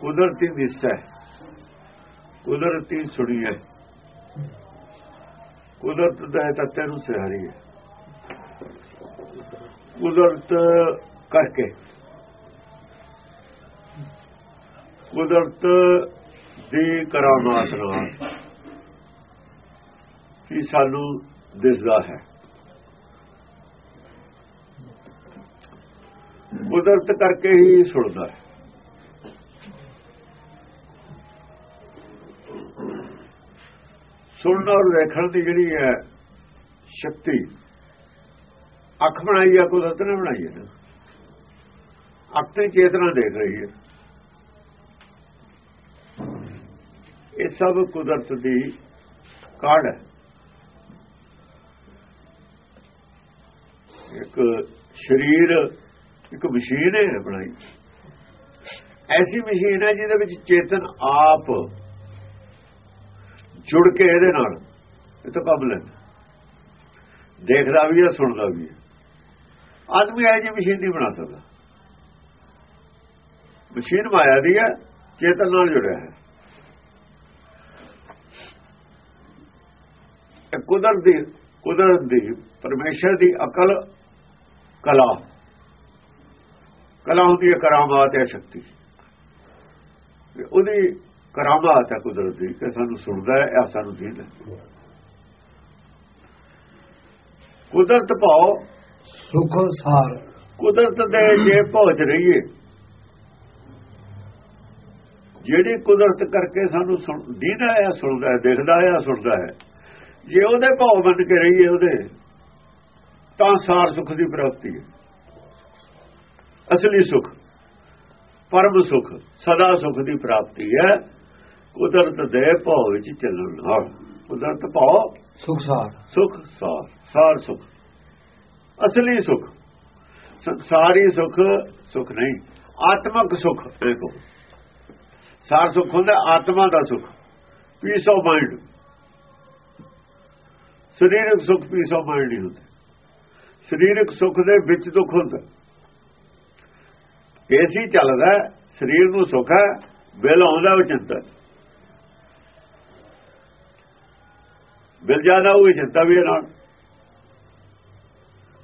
ਕੁਦਰਤੀ ਦਿਸਾ, ਕੁਦਰਤੀ ਸੁਣੀ ਹੈ ਕੁਦਰਤ ਦਾ ਤੱਤੇ ਨੂੰ ਸਿਹਾਰੀ ਹੈ। ਕੁਦਰਤ ਕਰਕੇ। ਕੁਦਰਤ ਦੀ ਕਰਾਮਾਤ ਨਾਲ ਕੀ ਸਾਨੂੰ ਦਿਸਦਾ ਹੈ। ਕੁਦਰਤ ਕਰਕੇ ਹੀ ਸੁਣਦਾ ਹੈ। ਸੁਣਨ ਔਰ ਦੇਖਣ ਦੀ ਜਿਹੜੀ ਹੈ ਸ਼ਕਤੀ, ਅੱਖ ਬਣਾਈ ਆ, ਕੁਦਰਤ ਨੇ ਬਣਾਈ ਹੈ ਅੱਖ ਤੇ ਚੇਤਨਾ ਦੇਖ ਰਹੀ ਹੈ। ਇਹ ਸਭ ਕੁਦਰਤ ਦੀ ਕਾਢ ਹੈ। ਇੱਕ ਸਰੀਰ, ਇੱਕ ਮਸ਼ੀਨ ਹੈ ਬਣਾਈ। ਐਸੀ ਮਸ਼ੀਨ ਹੈ ਜਿਹਦੇ ਵਿੱਚ ਚੇਤਨ ਆਪ ਜੁੜ ਕੇ ਇਹਦੇ ਨਾਲ। ਇਹ ਤਾਂ ਕੰਮ ਲੈਂਦਾ ਦੇਖਦਾ ਵੀ ਹੈ, ਸੁਣਦਾ ਵੀ ਹੈ। ਆਦਮੀ ਇਹ ਜੀ ਮਸ਼ੀਨ ਨਹੀਂ ਬਣਾ ਸਕਦਾ। ਮਸ਼ੀਨ ਮਾਇਆ ਦੀ ਹੈ, ਚੇਤਨ ਨਾਲ ਜੁੜਿਆ ਹੈ। ਕੁਦਰਤ ਦੀ ਕੁਦਰਤ ਦੀ, ਪਰਮੇਸ਼ਰ ਦੀ ਅਕਲ ਕਲਾ। ਕਲਾ ਹੁੰਦੀ ਹੈ, ਕਰਾਮਾਤ ਹੈ, ਸ਼ਕਤੀ। ਉਹਦੀ ਕਰਾਮਾਤ ਹੈ ਕੁਦਰਤ ਦੀ ਕਿ ਸਾਨੂੰ ਸੁਣਦਾ ਹੈ ਇਹ ਸਾਨੂੰ ਦੀਦਾ ਕੁਦਰਤ ਭਾਉ ਸੁਖ ਸਾਰ। ਕੁਦਰਤ ਦੇ ਜੇ ਪਹੁੰਚ ਰਹੀਏ ਜਿਹੜੀ ਕੁਦਰਤ ਕਰਕੇ ਸਾਨੂੰ ਦੀਦਾ ਹੈ ਸੁਣਦਾ ਹੈ ਦੇਖਦਾ ਹੈ ਸੁਣਦਾ ਹੈ। ਜੇ ਉਹਦੇ ਭਾਉ ਬਣ ਕੇ ਰਹੀਏ ਉਹਦੇ ਤਾਂ ਸਾਰ ਸੁਖ ਦੀ ਪ੍ਰਾਪਤੀ ਹੈ। ਅਸਲੀ ਸੁਖ ਪਰਮ ਸੁਖ ਸਦਾ ਸੁਖ ਦੀ ਪ੍ਰਾਪਤੀ ਹੈ। ਕੁਦਰਤ ਦੇ ਭਾਉ ਵਿੱਚ ਚੱਲਣ ਨਾਲ। ਕੁਦਰਤ ਭਾਉ ਸੁਖ ਸਾਰ। ਸੁਖ ਸਾਰ। ਸਾਰ ਸੁਖ। ਅਸਲੀ ਸੁਖ। ਸਾਰੀ ਸੁਖ ਸੁਖ ਨਹੀਂ। ਆਤਮਕ ਸੁਖ ਦੇਖੋ। ਸਾਰ ਸੁਖ ਹੁੰਦਾ ਆਤਮਾ ਦਾ ਸੁਖ। ਪੀਸ ਆਫ ਮਾਈਂਡ ਸਰੀਰਕ ਸੁਖ ਪੀਸ ਆਫ ਮਾਈਂਡ ਨਹੀਂ ਹੁੰਦਾ। ਸਰੀਰਕ ਸੁਖ ਦੇ ਵਿੱਚ ਦੁੱਖ ਹੁੰਦਾ। ਏਸੀ ਚੱਲਦਾ ਸਰੀਰ ਨੂੰ ਸੁਖ ਹੈ ਬਿਲ ਆਉਂਦਾ ਉਹ ਚਿੰਤਾ ਬਿਲ ਜ਼ਿਆਦਾ ਹੋਊਗੀ ਚਿੰਤਾ ਵੀ ਨਾਲ।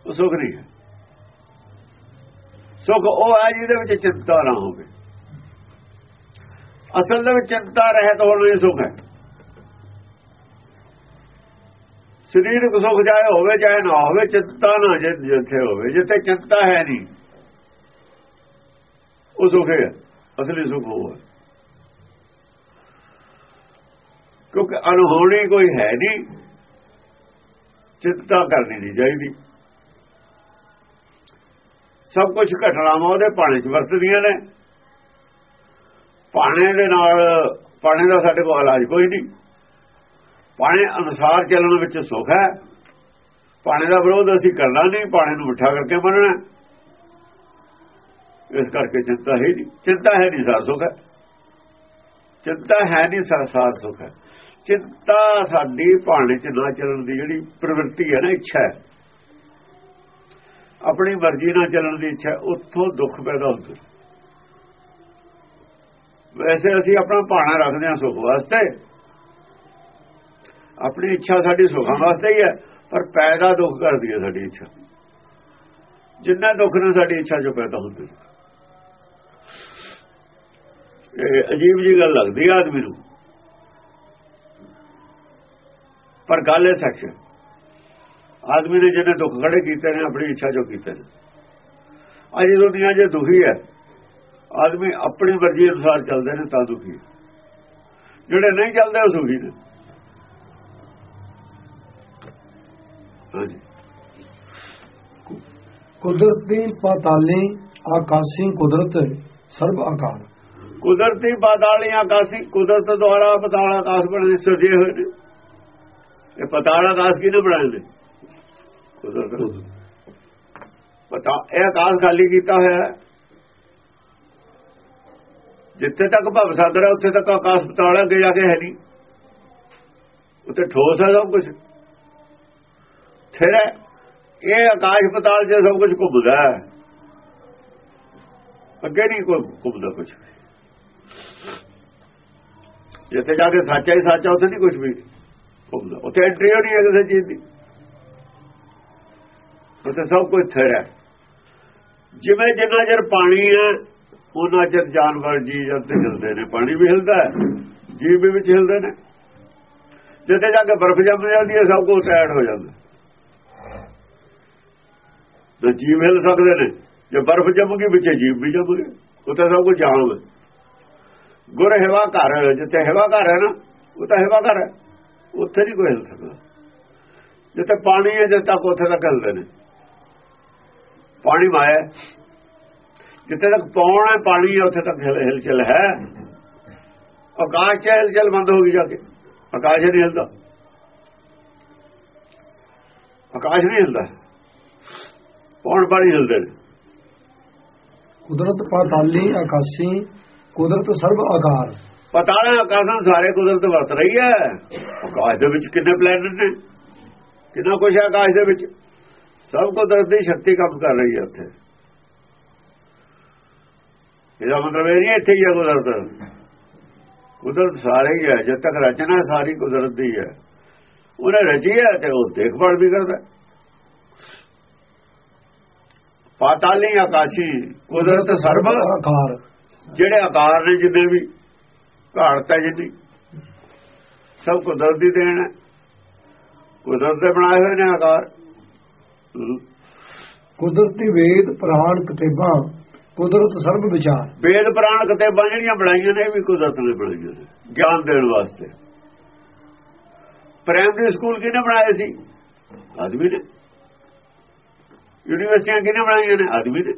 ਉਹ ਸੁਖ ਨਹੀਂ ਹੈ। ਸੁਖ ਉਹ ਹੈ ਜਿਹਦੇ ਵਿੱਚ ਚਿੰਤਾ ਨਾ ਹੋਵੇ। ਅਸਲ ਦੇ ਵਿੱਚ ਚਿੰਤਾ ਰਹਿਤ ਹੋਣਾ ਹੀ ਸੁਖ ਹੈ। ਸਰੀਰਕ ਸੁਖ ਜਾਏ ਹੋਵੇ, ਚਾਹੇ ਨਾ ਹੋਵੇ, ਚਿੰਤਾ ਨਾ ਜਿੱਥੇ ਹੋਵੇ, ਜਿੱਥੇ ਚਿੰਤਾ ਹੈ ਨਹੀਂ, ਉਹ ਸੁਖ ਹੈ। ਅਸਲੀ ਸੁਖ ਉਹ ਹੈ ਕਿਉਂਕਿ ਅਣਹੋਣੀ ਕੋਈ ਹੈ ਨਹੀਂ ਚਿੰਤਾ ਕਰਨੀ ਨਹੀਂ ਚਾਹੀਦੀ। ਸਭ ਕੁਝ ਘਟਨਾਵਾਂ ਉਹਦੇ ਪਾਣੇ 'ਚ ਵਰਤਦੀਆਂ ਨੇ। ਪਾਣੇ ਦੇ ਨਾਲ, ਪਾਣੇ ਦਾ ਸਾਡੇ ਕੋਲ ਇਲਾਜ ਕੋਈ ਨਹੀਂ ਪਾਣੇ ਅਨੁਸਾਰ ਚੱਲਣ ਵਿੱਚ ਸੁਖ ਹੈ। ਪਾਣੇ ਦਾ ਵਿਰੋਧ ਅਸੀਂ ਕਰਨਾ ਨਹੀਂ ਪਾਣੇ ਨੂੰ ਮਿੱਠਾ ਕਰਕੇ ਮੰਨਣਾ। ਇਸ ਕਰਕੇ ਚਿੰਤਾ ਹੈ ਨਹੀਂ ਚਿੰਤਾ ਹੈ ਨਹੀਂ ਸਾਰ ਸੁਖ ਹੈ। ਚਿੰਤਾ ਹੈ ਨਹੀਂ ਸਾਰ ਸੁਖ ਹੈ। ਚਿੰਤਾ ਸਾਡੀ ਭਾਣੇ 'ਚ ਨਾ ਚੱਲਣ ਦੀ ਜਿਹੜੀ ਪ੍ਰਵਿਰਤੀ ਹੈ ਨਾ ਇੱਛਾ ਹੈ। ਆਪਣੀ ਮਰਜ਼ੀ ਨਾਲ ਚੱਲਣ ਦੀ ਇੱਛਾ ਉੱਥੋਂ ਦੁੱਖ ਪੈਦਾ ਹੁੰਦਾ ਵੈਸੇ ਅਸੀਂ ਆਪਣਾ ਭਾਣਾ ਰੱਖਦੇ ਹਾਂ ਸੁਖ ਵਾਸਤੇ। ਆਪਣੀ ਇੱਛਾ ਸਾਡੀ ਸੁਖਾਂ ਵਾਸਤੇ ਹੀ ਹੈ, ਪਰ ਪੈਦਾ ਦੁੱਖ ਕਰਦੀ ਹੈ ਸਾਡੀ ਇੱਛਾ। ਜਿੰਨਾ ਦੁੱਖ ਨਾਲ ਸਾਡੀ ਇੱਛਾ ਜੋ ਪੈਦਾ ਹੁੰਦੀ ਇਹ ਅਜੀਬ ਜੀ ਗੱਲ ਲੱਗਦੀ ਹੈ ਆਦਮੀ ਨੂੰ। ਪਰ ਗੱਲ ਇਹ ਸੱਚ ਆਦਮੀ ਨੇ ਜਿਹਨੇ ਦੁੱਖ ਖੜੇ ਕੀਤੇ ਨੇ ਆਪਣੀ ਇੱਛਾ ਜੋ ਕੀਤੇ ਨੇ। ਅੱਜ ਦੁਨੀਆ ਜੇ ਦੁਖੀ ਹੈ ਆਦਮੀ ਆਪਣੀ ਮਰਜ਼ੀ ਅਨੁਸਾਰ ਚੱਲਦੇ ਨੇ ਤਾਂ ਦੁਖੀ ਜਿਹੜੇ ਨਹੀਂ ਚੱਲਦੇ ਉਹ ਸੁਖੀ ਨੇ। ਕੁਦਰਤੀ ਪਾਤਾਲੀ ਆਕਾਸ਼ੀ ਕੁਦਰਤ ਸਰਬ ਆਕਾਰ ਕੁਦਰਤੀ ਪਾਤਾਲੀ ਆਕਾਸ਼ੀ ਕੁਦਰਤ ਦੁਆਰਾ ਪਾਤਾਲ ਆਕਾਸ਼ ਬਣੇ ਸਜੇ ਹੋਏ ਨੇ। ਇਹ ਪਾਤਾਲ ਆਕਾਸ਼ ਕਿਹਨੇ ਬਣਾਏ ਨੇ ਪਤਾ ਇਹ ਆਕਾਸ਼ ਖਾਲੀ ਕੀਤਾ ਹੋਇਆ ਹੈ। ਜਿੱਥੇ ਤੱਕ ਭਵ ਸਾਗਰ ਹੈ ਉੱਥੇ ਤੱਕ ਆਕਾਸ਼ ਪਤਾਲ ਅੱਗੇ ਜਾ ਕੇ ਹੈ ਨਹੀਂ। ਉੱਥੇ ਠੋਸ ਹੈ ਸਭ ਕੁਝ ਫਿਰ ਇਹ ਆਕਾਸ਼ ਪਤਾਲ ਜੇ ਸਭ ਕੁਝ ਘੁੰਮਦਾ ਹੈ। ਅੱਗੇ ਨਹੀਂ ਕੋਈ ਘੁੰਮਦਾ ਕੁਝ ਜਿੱਥੇ ਜਾ ਕੇ ਸੱਚਾ ਹੀ ਸੱਚਾ ਉੱਥੇ ਨਹੀਂ ਕੁਝ ਵੀ। ਹੁੰਦਾ। ਉੱਥੇ ਐਂਟਰੀ ਹੋ ਨਹੀਂ ਹੈ ਕਿਸੇ ਚੀਜ਼ ਦੀ। ਉੱਥੇ ਸਭ ਕੁਝ ਥਿਰ ਹੈ। ਜਿਵੇਂ ਜਿੰਨਾ ਚਿਰ ਪਾਣੀ ਹੈ, ਉਹਨਾਂ ਚਿਰ ਜਾਨਵਰ ਜੀ ਜੰਤ ਹਿਲਦੇ ਨੇ। ਪਾਣੀ ਵੀ ਹਿਲਦਾ ਹੈ, ਜੀਵ ਵੀ ਵਿੱਚ ਹਿਲਦੇ ਨੇ। ਜਿੱਥੇ ਜਾ ਕੇ ਬਰਫ਼ ਜੰਮ ਜਾਂਦੀ ਹੈ, ਸਭ ਕੁਝ ਐਡ ਹੋ ਜਾਂਦਾ। ਤੇ ਜੀਵ ਹਿਲ ਸਕਦੇ ਨੇ। ਜੇ ਬਰਫ਼ ਜੰਮ ਗਈ, ਵਿੱਚ ਜੀਵ ਵੀ ਜੰਮ ਗਏ। ਉੱਥੇ ਸਭ ਕੁਝ ਜਾਮ ਗੁਰ ਹਵਾ ਘਰ ਜਿੱਥੇ ਹਵਾ ਘਰ ਹੈ ਨਾ, ਉਹ ਤਾਂ ਹਵਾ ਘਰ ਹੈ। ਉੱਥੇ ਨਹੀਂ ਕੋਈ ਹਿਲ ਸਕਦਾ। ਜਿੱਥੇ ਪਾਣੀ ਹੈ ਜਦ ਤੱਕ ਉੱਥੇ ਤੱਕ ਹਿਲਦੇ ਨੇ। ਪਾਣੀ ਮਾਇਆ ਜਿੱਥੇ ਤੱਕ ਪੌਣ ਹੈ, ਪਾਣੀ ਹੈ, ਉੱਥੇ ਤੱਕ ਹਿਲਚਲ ਹੈ। ਆਕਾਸ਼ ਚ ਹਿਲ ਬੰਦ ਹੋ ਗਈ ਜਾ ਕੇ। ਆਕਾਸ਼ ਨਹੀਂ ਹਿਲਦਾ। ਆਕਾਸ਼ ਨਹੀਂ ਹਿਲਦਾ। ਪੌਣ ਪਾਣੀ ਹਿਲਦੇ ਨੇ। ਕੁਦਰਤ ਪਾਤਾਲੀ ਆਕਾਸ਼ੀ, ਕੁਦਰਤ ਸਰਬ ਆਕਾਰ। ਪਤਾਲਾ ਆਕਾਸ਼ਾਂ ਸਾਰੇ ਕੁਦਰਤ ਵਰਤ ਰਹੀ ਹੈ। ਆਕਾਸ਼ ਦੇ ਵਿੱਚ ਕਿੰਨੇ ਪਲੈਨਟ ਨੇ? ਕਿੰਨਾ ਕੁਝ ਹੈ ਆਕਾਸ਼ ਦੇ ਵਿੱਚ? ਸਭ ਕੁਦਰਤ ਦੀ ਸ਼ਕਤੀ ਕੰਮ ਕਰ ਰਹੀ ਹੈ ਉੱਥੇ। ਇਹਦਾ ਮਤਲਬ ਇਹ ਨਹੀਂ ਇੱਥੇ ਹੀ ਹੈ ਕੁਦਰਤ। ਕੁਦਰਤ ਸਾਰੇ ਹੀ ਹੈ ਜਦ ਤੱਕ ਰਚਨਾ ਸਾਰੀ ਕੁਦਰਤ ਦੀ ਹੈ। ਉਹਨੇ ਰਚੀ ਹੈ ਤੇ ਉਹ ਦੇਖਭਾਲ ਵੀ ਕਰਦਾ ਪਾਤਾਲੀ ਆਕਾਸ਼ੀ ਕੁਦਰਤ ਸਰਬ ਆਕਾਰ। ਜਿਹੜੇ ਆਕਾਰ ਨੇ ਜਿੰਨੇ ਵੀ ਘਾੜਤ ਹੈ ਜਿੰਨੀ ਸਭ ਕੁਦਰਤ ਦੀ ਦੇਣ ਕੁਦਰਤ ਦੇ ਬਣਾਏ ਹੋਏ ਨੇ ਆਕਾਰ। ਕੁਦਰਤੀ ਵੇਦ ਪ੍ਰਾਣ ਕਿਤਾਬਾਂ ਕੁਦਰਤ ਸਰਬ ਵਿਚਾਰ। ਵੇਦ ਪ੍ਰਾਣ ਕਿਤਾਬਾਂ ਜਿਹੜੀਆਂ ਬਣਾਈਆਂ ਨੇ ਇਹ ਵੀ ਕੁਦਰਤ ਨੇ ਬਣਾਈਆਂ ਨੇ ਗਿਆਨ ਦੇਣ ਵਾਸਤੇ। ਪ੍ਰਾਇਮਰੀ ਸਕੂਲ ਕਿਹਨੇ ਬਣਾਏ ਸੀ? ਆਦਮੀ ਨੇ। ਯੂਨੀਵਰਸਿਟੀਆਂ ਕਿਹਨੇ ਬਣਾਈਆਂ ਨੇ? ਆਦਮੀ ਨੇ।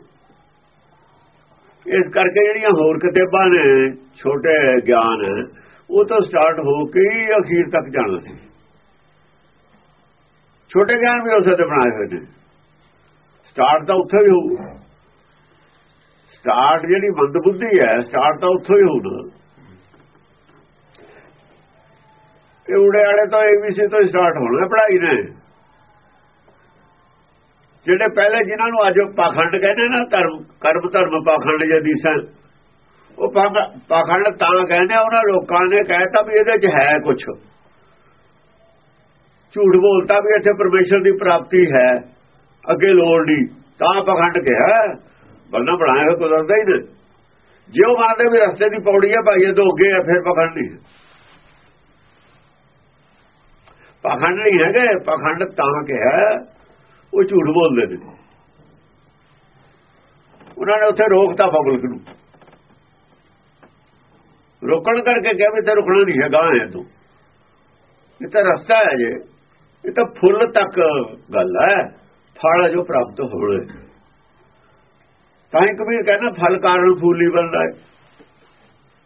ਇਸ ਕਰਕੇ ਜਿਹੜੀਆਂ ਹੋਰ ਕਿਤਾਬਾਂ ਨੇ, ਛੋਟੇ ਗਿਆਨ, ਉਹ ਤਾਂ ਸਟਾਰਟ ਹੋ ਕੇ ਹੀ ਅਖੀਰ ਤੱਕ ਜਾਣਾ ਸੀ। ਛੋਟੇ ਗਿਆਨ ਵੀ ਉਸੇ ਤੇ ਬਣਾਏ ਹੋਏ ਨੇ। ਸਟਾਰਟ ਤਾਂ ਉੱਥੇ ਹੀ ਹੋਊ ਸਟਾਰਟ ਜਿਹੜੀ ਬੰਦ ਬੁੱਧੀ ਹੈ ਸਟਾਰਟ ਤਾਂ ਉੱਥੋਂ ਹੀ ਹੋਊਗਾ। ਇਹ ਉੜੇ ਵਾਲੇ ਤਾਂ ਏਬੀਸੀ ਤੋਂ ਸਟਾਰਟ ਹੋਣਾ ਪੜ੍ਹਾਈ ਨੇ। ਜਿਹੜੇ ਪਹਿਲੇ ਜਿਨ੍ਹਾਂ ਨੂੰ ਅੱਜ ਪਾਖੰਡ ਕਹਿੰਦੇ ਨਾ ਧਰਮ, ਕਰਮ ਧਰਮ ਪਾਖੰਡ ਜਦੀ ਸਨ ਉਹ ਪਾਖੰਡ ਤਾਂ ਕਹਿੰਦੇ ਉਹਨਾਂ ਲੋਕਾਂ ਨੇ ਕਹਿਤਾ ਵੀ ਇਹਦੇ 'ਚ ਹੈ ਕੁਝ ਝੂਠ ਬੋਲਤਾ ਵੀ ਇੱਥੇ ਪਰਮੇਸ਼ਰ ਦੀ ਪ੍ਰਾਪਤੀ ਹੈ, ਅੱਗੇ ਲੋੜ ਨਹੀਂ, ਤਾਂ ਪਾਖੰਡ ਕਿਹਾ। ਬੰਨਾ ਬਣਾਇਆ ਕੁਦਰਦਾ ਹੀ ਨਹੀਂ ਜੇ ਉਹ ਮੰਨਦੇ ਵੀ ਰਸਤੇ ਦੀ ਪੌੜੀ ਹੈ ਭਾਈ ਇਹ ਤੋਂ ਅੱਗੇ ਹੈ ਫਿਰ ਪਾਖੰਡ ਨਹੀਂ ਪਾਖੰਡ ਨਹੀਂ ਹੈਗੇ, ਪਾਖੰਡ ਤਾਂ ਕਿਹਾ। ਉਹ ਝੂਠ ਬੋਲਦੇ ਨੇ। ਉਹਨਾਂ ਨੇ ਉੱਥੇ ਰੋਕਤਾ ਪਬਲਿਕ ਨੂੰ। ਰੋਕਣ ਕਰਕੇ ਕਿਹਾ ਵੀ ਤੇ ਰੁਕਣਾ ਨਹੀਂ ਹੈਗਾ ਹੈ ਤੂੰ। ਇਹ ਤਾਂ ਰਸਤਾ ਹੈ ਜੇ। ਇਹ ਤਾਂ ਫੁੱਲ ਤੱਕ ਗੱਲ ਹੈ। ਫਲ ਜੋ ਪ੍ਰਾਪਤ ਹੋਵੇ। ਤਾਂ ਹੀ ਕਬੀਰ ਕਹਿੰਦਾ ਫਲ ਕਾਰਨ ਫੂਲੀ ਬਣਦਾ ਹੈ।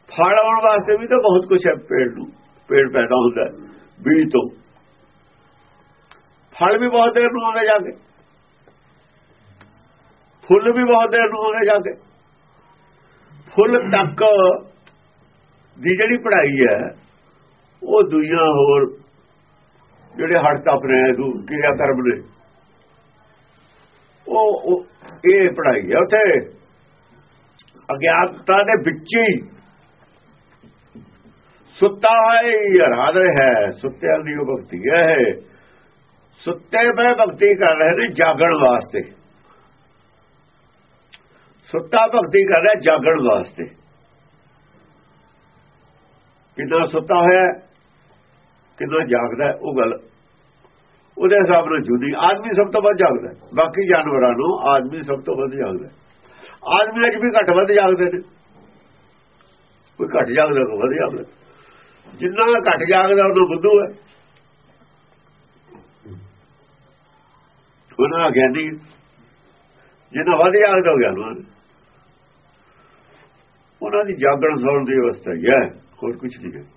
ਫਲ ਆਉਣ ਵਾਸਤੇ ਵੀ ਤਾਂ ਬਹੁਤ ਕੁਝ ਹੈ, ਪੇੜ ਨੂੰ ਪੇੜ ਪੈਦਾ ਹੁੰਦਾ ਬੀਜ ਤੋਂ। ਫਲ ਵੀ ਬਹੁਤ ਦੇਰ ਨੂੰ ਆਉਂਦੇ ਜਾ ਕੇ। ਫੁੱਲ ਵੀ ਬਹੁਤ ਦੇਰ ਨੂੰ ਆਉਂਦੇ ਜਾ ਕੇ। ਫੁੱਲ ਤੱਕ ਦੀ ਜਿਹੜੀ ਪੜ੍ਹਾਈ ਹੈ, ਉਹ ਦੁਨੀਆ ਹੋਰ ਜਿਹੜੇ ਹੜ ਤਪ ਰਹੇ ਦੂ, ਕਿਰਿਆ ਕਰਮ ਨੇ, ਉਹ ਇਹ ਪੜ੍ਹਾਈ ਹੈ। ਉੱਥੇ ਅਗਿਆਨਤਾ ਦੇ ਵਿੱਚ ਹੀ ਸੁੱਤਾ ਹੈ ਯਾਦ ਹੈ। ਸੁੱਤਿਆਂ ਦੀ ਉਹ ਭਗਤੀ ਹੈ ਸੁੱਤੇ ਪਏ ਭਗਤੀ ਕਰ ਰਹੇ ਨੇ ਜਾਗਣ ਵਾਸਤੇ। ਸੁੱਤਾ ਭਗਤੀ ਕਰ ਰਿਹਾ ਜਾਗਣ ਵਾਸਤੇ। ਕਿੰਨਾ ਸੁੱਤਾ ਹੋਇਆ ਕਿੰਨਾ ਜਾਗਦਾ ਉਹ ਗੱਲ ਉਹਦੇ ਹਿਸਾਬ ਨਾਲ ਜੁਦੀ। ਆਦਮੀ ਸਭ ਤੋਂ ਵੱਧ ਜਾਗਦਾ ਬਾਕੀ ਜਾਨਵਰਾਂ ਨੂੰ ਆਦਮੀ ਸਭ ਤੋਂ ਵੱਧ ਜਾਗਦਾ ਆਦਮੀ ਅੱਜ ਵੀ ਘੱਟ ਵੱਧ ਜਾਗਦੇ ਨੇ। ਕੋਈ ਘੱਟ ਜਾਗਦਾ ਕੋਈ ਵੱਧ ਜਾਗਦਾ। ਜਿੰਨਾ ਘੱਟ ਜਾਗਦਾ ਉਹ ਬੁੱਧੂ ਹੈ। ਉਹਨਾਂ ਗਿਆਨੀ ਜਿੰਨਾ ਵੱਧ ਜਾਗਦਾ ਹੋ ਗਿਆਨਵਾਨ ਉਹਨਾਂ ਦੀ ਜਾਗਣ ਸੌਣ ਦੀ ਅਵਸਥਾ ਹੀ ਹੈ, ਹੋਰ ਕੁਝ ਨਹੀਂ ਹੈ।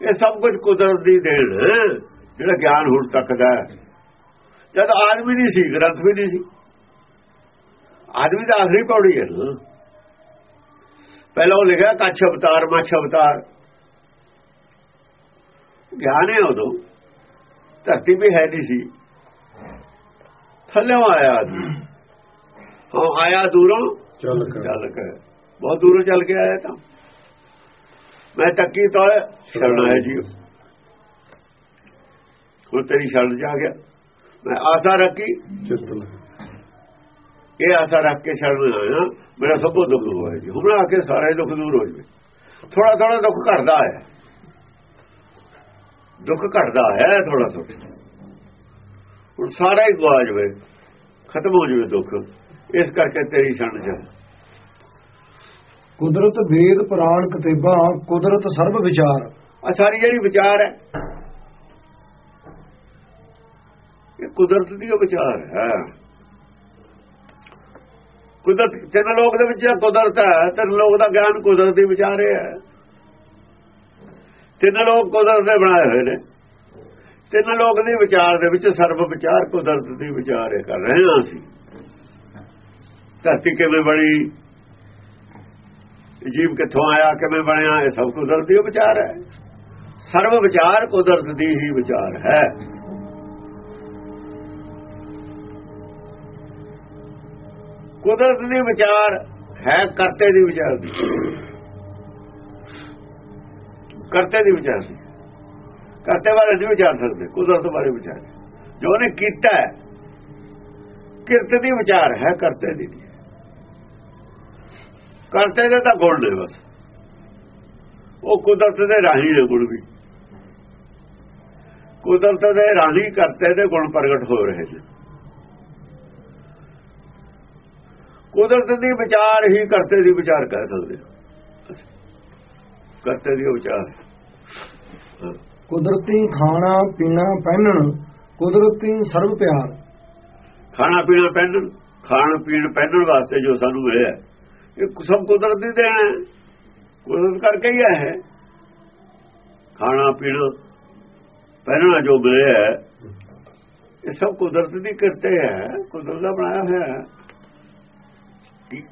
ਇਹ ਸਭ ਕੁਝ ਕੁਦਰਤ ਦੀ ਦੇਣ, ਜਿਹੜਾ ਗਿਆਨ ਹੁਣ ਤੱਕ ਦਾ ਜਦ ਆਦਮੀ ਨਹੀਂ ਸੀ, ਗ੍ਰੰਥ ਵੀ ਨਹੀਂ ਸੀ। ਆਦਮੀ ਦਾ ਆਖਰੀ ਪੌੜੀ ਹੈ ਪਹਿਲਾਂ ਉਹ ਲਿਖਿਆ, ਕੱਛ ਅਵਤਾਰ, ਮੱਛ ਅਵਤਾਰ। ਗਿਆਨ ਹੈ ਉਦੋਂ। ਧਰਤੀ ਵੀ ਹੈ ਨਹੀਂ ਸੀ। ਥੱਲੇ ਆਇਆ ਆਦਮੀ। ਹਾਂ ਆਇਆ ਦੂਰੋਂ ਚੱਲ ਚੱਲ ਕੇ ਬਹੁਤ ਦੂਰੋਂ ਚੱਲ ਕੇ ਆਇਆ ਤਾਂ। ਮੈਂ ਤੱਕੀ ਤੋੜ ਛੜਨਾ ਹੈ ਜੀ। ਹੁਣ ਤੇਰੀ ਛੜ ਜਾ ਗਿਆ। ਮੈਂ ਆਸਾ ਰੱਖੀ। ਚਿੱਤ ਲਾ। ਇਹ ਆਸਾ ਰੱਖ ਕੇ ਛੜ ਆਇਆ। ਮੇਰਾ ਸਭ ਤੋਂ ਦੁੱਖ ਹੋਇਆ ਜੀ। ਹੁਣ ਆ ਕੇ ਸਾਰਾ ਦੁੱਖ ਦੂਰ ਹੋ ਜਵੇ। ਥੋੜਾ ਥੋੜਾ ਦੁੱਖ ਘਟਦਾ ਹੈ। ਦੁੱਖ ਘਟਦਾ ਹੈ ਥੋੜਾ ਥੋੜਾ ਹੁਣ ਸਾਰਾ ਹੀ ਗਵਾ ਜਵੇ ਖਤਮ ਹੋ ਜਵੇ ਦੁੱਖ। ਇਸ ਕਰਕੇ ਤੇਰੀ ਛੜ ਜਾ ਕੁਦਰਤ ਵੇਦ ਪੁਰਾਣ ਕਤੇਬਾਂ ਕੁਦਰਤ ਸਰਬ ਵਿਚਾਰ। ਆ ਸਾਰੀ ਜਿਹੜੀ ਵਿਚਾਰ ਹੈ ਇਹ ਕੁਦਰਤ ਦੀ ਉਹ ਵਿਚਾਰ ਹੈ। ਕੁਦਰਤ ਤਿੰਨ ਲੋਕ ਦੇ ਵਿੱਚ ਕੁਦਰਤ ਹੈ ਤਿੰਨ ਲੋਕ ਦਾ ਗਿਆਨ ਕੁਦਰਤ ਦੀ ਵਿਚਾਰ ਹੈ। ਤਿੰਨ ਲੋਕ ਕੁਦਰਤ ਦੇ ਬਣਾਏ ਹੋਏ ਨੇ। ਤਿੰਨ ਲੋਕ ਦੀ ਵਿਚਾਰ ਦੇ ਵਿੱਚ ਸਰਬ ਵਿਚਾਰ ਕੁਦਰਤ ਦੀ ਵਿਚਾਰ ਹੈ ਕਰ ਰਹੇ ਹਾਂ ਅਸੀਂ। ਧਰਤੀ ਕਿਵੇਂ ਬਣੀ? ਜੀਵ ਕਿੱਥੋਂ ਆਇਆ, ਕਿਵੇਂ ਬਣਿਆ, ਇਹ ਸਭ ਕੁਦਰਤ ਦੀ ਵਿਚਾਰ ਹੈ। ਸਰਬ ਵਿਚਾਰ ਕੁਦਰਤ ਦੀ ਹੀ ਵਿਚਾਰ ਹੈ। ਕੁਦਰਤ ਦੀ ਵਿਚਾਰ ਹੈ ਕਰਤੇ ਦੀ ਵਿਚਾਰ ਦੀ। ਕਰਤੇ ਦੀ ਵਿਚਾਰ ਦੀ। ਕਰਤੇ ਬਾਰੇ ਨਹੀਂ ਵਿਚਾਰ ਸਕਦੇ, ਕੁਦਰਤ ਬਾਰੇ ਵਿਚਾਰ। ਜੋ ਨੇ ਕੀਤਾ ਕਿਰਤ ਦੀ ਵਿਚਾਰ ਹੈ, ਕਰਤੇ ਦੀ ਨਹੀਂ ਕਰਤੇ ਦੇ ਤਾਂ ਗੁਣ ਨੇ ਬਸ। ਉਹ ਕੁਦਰਤ ਦੇ ਰਾਹੀ ਨੇ ਗੁਣ ਵੀ। ਕੁਦਰਤ ਦੇ ਰਾਹੀ ਕਰਤੇ ਦੇ ਗੁਣ ਪ੍ਰਗਟ ਹੋ ਰਹੇ ਨੇ। ਕੁਦਰਤ ਦੀ ਵਿਚਾਰ ਹੀ ਕਰਤੇ ਦੀ ਵਿਚਾਰ ਕਰ ਸਕਦੇ ਕਰਤੇ ਦੀ ਵਿਚਾਰ। ਕੁਦਰਤੀ ਖਾਣਾ, ਪੀਣਾ, ਪਹਿਨਣ, ਕੁਦਰਤੀ ਸਰਬ ਪਿਆਰ। ਖਾਣਾ, ਪੀਣਾ, ਪਹਿਨਣ, ਖਾਣ, ਪੀਣ, ਪਹਿਨਣ ਵਾਸਤੇ ਜੋ ਸਾਨੂੰ ਮਿਲਿਆ ਇਹ ਸਭ ਕੁਦਰਤੀ ਦੀ ਹੈ। ਕੁਦਰਤ ਕਰਕੇ ਹੀ ਹੈ। ਖਾਣਾ, ਪੀਣਾ, ਪਹਿਨਣਾ ਜੋ ਮਿਲਿਆ ਇਹ ਸਭ ਕੁਦਰਤ ਦੀ ਕਰਤੇ ਹੈ। ਕੁਦਰਤ ਦਾ ਬਣਾਇਆ ਹੋਇਆ ਹੈ।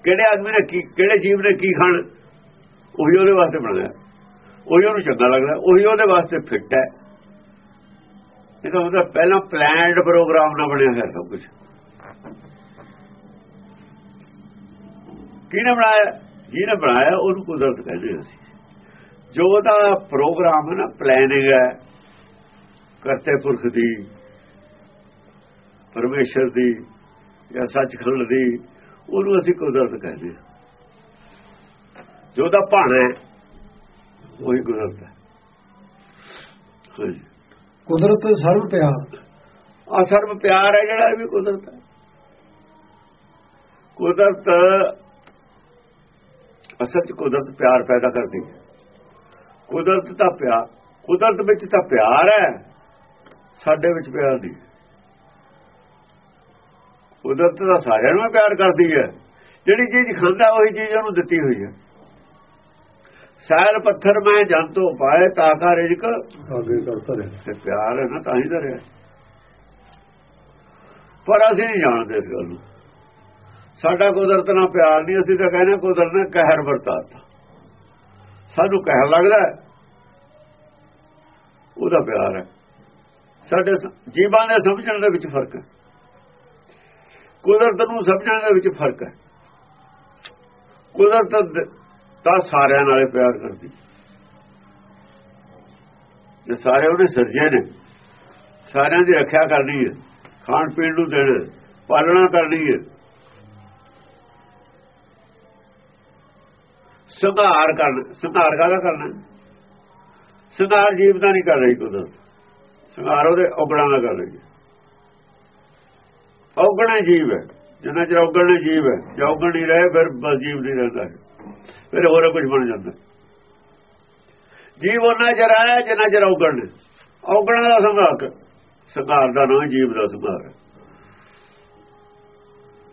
ਕਿਹੜੇ ਆਦਮੀ ਨੇ ਕੀ ਕਿਹੜੇ ਜੀਵ ਨੇ ਕੀ ਖਾਣ ਉਹੀ ਉਹਦੇ ਵਾਸਤੇ ਬਣਾਇਆ। ਉਹੀ ਉਹਨੂੰ ਚੰਗਾ ਲੱਗਦਾ, ਉਹੀ ਉਹਦੇ ਵਾਸਤੇ ਫਿੱਟ ਹੈ। ਇਹ ਤਾਂ ਉਹਦਾ ਪਹਿਲਾਂ ਪਲਾਨਡ ਪ੍ਰੋਗਰਾਮ ਨਾਲ ਬਣਿਆ ਹੋਇਆ ਸਭ ਕੁਝ ਕਿਹਨੇ ਬਣਾਇਆ? ਜਿਹਨੇ ਬਣਾਇਆ, ਉਹਨੂੰ ਕੁਦਰਤ ਕਹਿੰਦੇ ਅਸੀਂ। ਜੋ ਉਹਦਾ ਪ੍ਰੋਗਰਾਮ ਹੈ ਨਾ ਪਲੈਨਿੰਗ ਹੈ ਕਰਤੇ ਪੁਰਖ ਦੀ, ਪਰਮੇਸ਼ਰ ਦੀ ਜਾਂ ਸੱਚਖੰਡ ਦੀ, ਉਹਨੂੰ ਅਸੀਂ ਕੁਦਰਤ ਕਹਿੰਦੇ ਹਾਂ ਜੋ ਦਾ ਭਾਣਾ ਹੈ ਉਹੀ ਕੁਦਰਤ ਹੈ। ਕੁਦਰਤ ਸਰਬ ਪਿਆਰ। ਆ ਸਰਬ ਪਿਆਰ ਹੈ ਜਿਹੜਾ ਇਹ ਵੀ ਕੁਦਰਤ ਹੈ। ਕੁਦਰਤ ਅਸਲ ਚ ਕੁਦਰਤ ਪਿਆਰ ਪੈਦਾ ਕਰਦੀ ਹੈ। ਕੁਦਰਤ ਦਾ ਪਿਆਰ ਕੁਦਰਤ ਵਿੱਚ ਤਾਂ ਪਿਆਰ ਹੈ। ਸਾਡੇ ਵਿੱਚ ਪਿਆਰ ਨਹੀਂ ਕੁਦਰਤ ਦਾ ਸਾਰਿਆਂ ਨੂੰ ਪਿਆਰ ਕਰਦੀ ਹੈ। ਜਿਹੜੀ ਚੀਜ਼ ਖਾਂਦਾ ਉਹੀ ਚੀਜ਼ ਉਹਨੂੰ ਦਿੱਤੀ ਹੋਈ ਹੈ। ਸੈਲ ਪੱਥਰ ਮੈਂ ਜੰਤੋ ਪਾਏ ਤਾਕਾ ਰਿਜਕ ਅੱਗੇ ਕਰਤਾ ਰਹੇ। ਤੇ ਪਿਆਰ ਹੈ ਨਾ ਤਾਂ ਹੀ ਧਰਿਆ ਪਰ ਅਸੀਂ ਨਹੀਂ ਜਾਣਦੇ ਇਸ ਗੱਲ ਨੂੰ। ਸਾਡਾ ਕੁਦਰਤ ਨਾਲ ਪਿਆਰ ਨਹੀਂ ਅਸੀਂ ਤਾਂ ਕਹਿੰਦੇ ਕੁਦਰਤ ਨੇ ਕਹਿਰ ਵਰਤਾਤਾ। ਸਾਨੂੰ ਕਹਿਰ ਲੱਗਦਾ ਉਹਦਾ ਪਿਆਰ ਹੈ। ਸਾਡੇ ਜੀਵਾਂ ਦੇ ਸਮਝਣ ਦੇ ਵਿੱਚ ਫ਼ਰਕ ਹੈ। ਕੁਦਰਤ ਨੂੰ ਸਮਝਣ ਦੇ ਵਿੱਚ ਫ਼ਰਕ ਹੈ। ਕੁਦਰਤ ਤਾਂ ਸਾਰਿਆਂ ਨਾਲੇ ਪਿਆਰ ਕਰਦੀ। ਜੇ ਸਾਰੇ ਉਹਨੇ ਸਿਰਜੇ ਨੇ, ਸਾਰਿਆਂ ਦੀ ਰੱਖਿਆ ਕਰਨੀ ਹੈ, ਖਾਣ ਪੀਣ ਨੂੰ ਦੇਣਾ ਪਾਲਣਾ ਕਰਨੀ ਹੈ। ਸੁਧਾਰ ਕਰਨਾ ਸੁਧਾਰ ਕਾਹਦਾ ਕਰਨਾ? ਸੁਧਾਰ ਜੀਵ ਦਾ ਨਹੀਂ ਕਰ ਰਹੀ ਕੁਦਰਤ ਸੁਧਾਰ ਉਹਦੇ ਔਗਣਾ ਦਾ ਕਰ ਰਹੀ ਹੈ। ਔਗਣਾ ਜੀਵ ਹੈ, ਜਿੰਨਾ ਚਿਰ ਔਗਣ ਜੀਵ ਹੈ, ਜੇ ਔਗਣ ਨਹੀਂ ਰਹੇ, ਫਿਰ ਬਸ ਜੀਵ ਨਹੀਂ ਰਹਿੰਦਾ। ਹੈ ਫਿਰ ਹੋਰ ਕੁਝ ਬਣ ਜਾਂਦਾ। ਜੀਵ ਉਹਨਾਂ ਚਿਰ ਆਇਆ ਜਿੰਨਾ ਚਿਰ ਔਗਣ ਔਗਣਾ ਦਾ ਸੰਘਾਰ ਸੰਘਾਰ ਦਾ ਨਾਂ ਜੀਵ ਦਾ ਸੰਘਾਰ ਹੈ।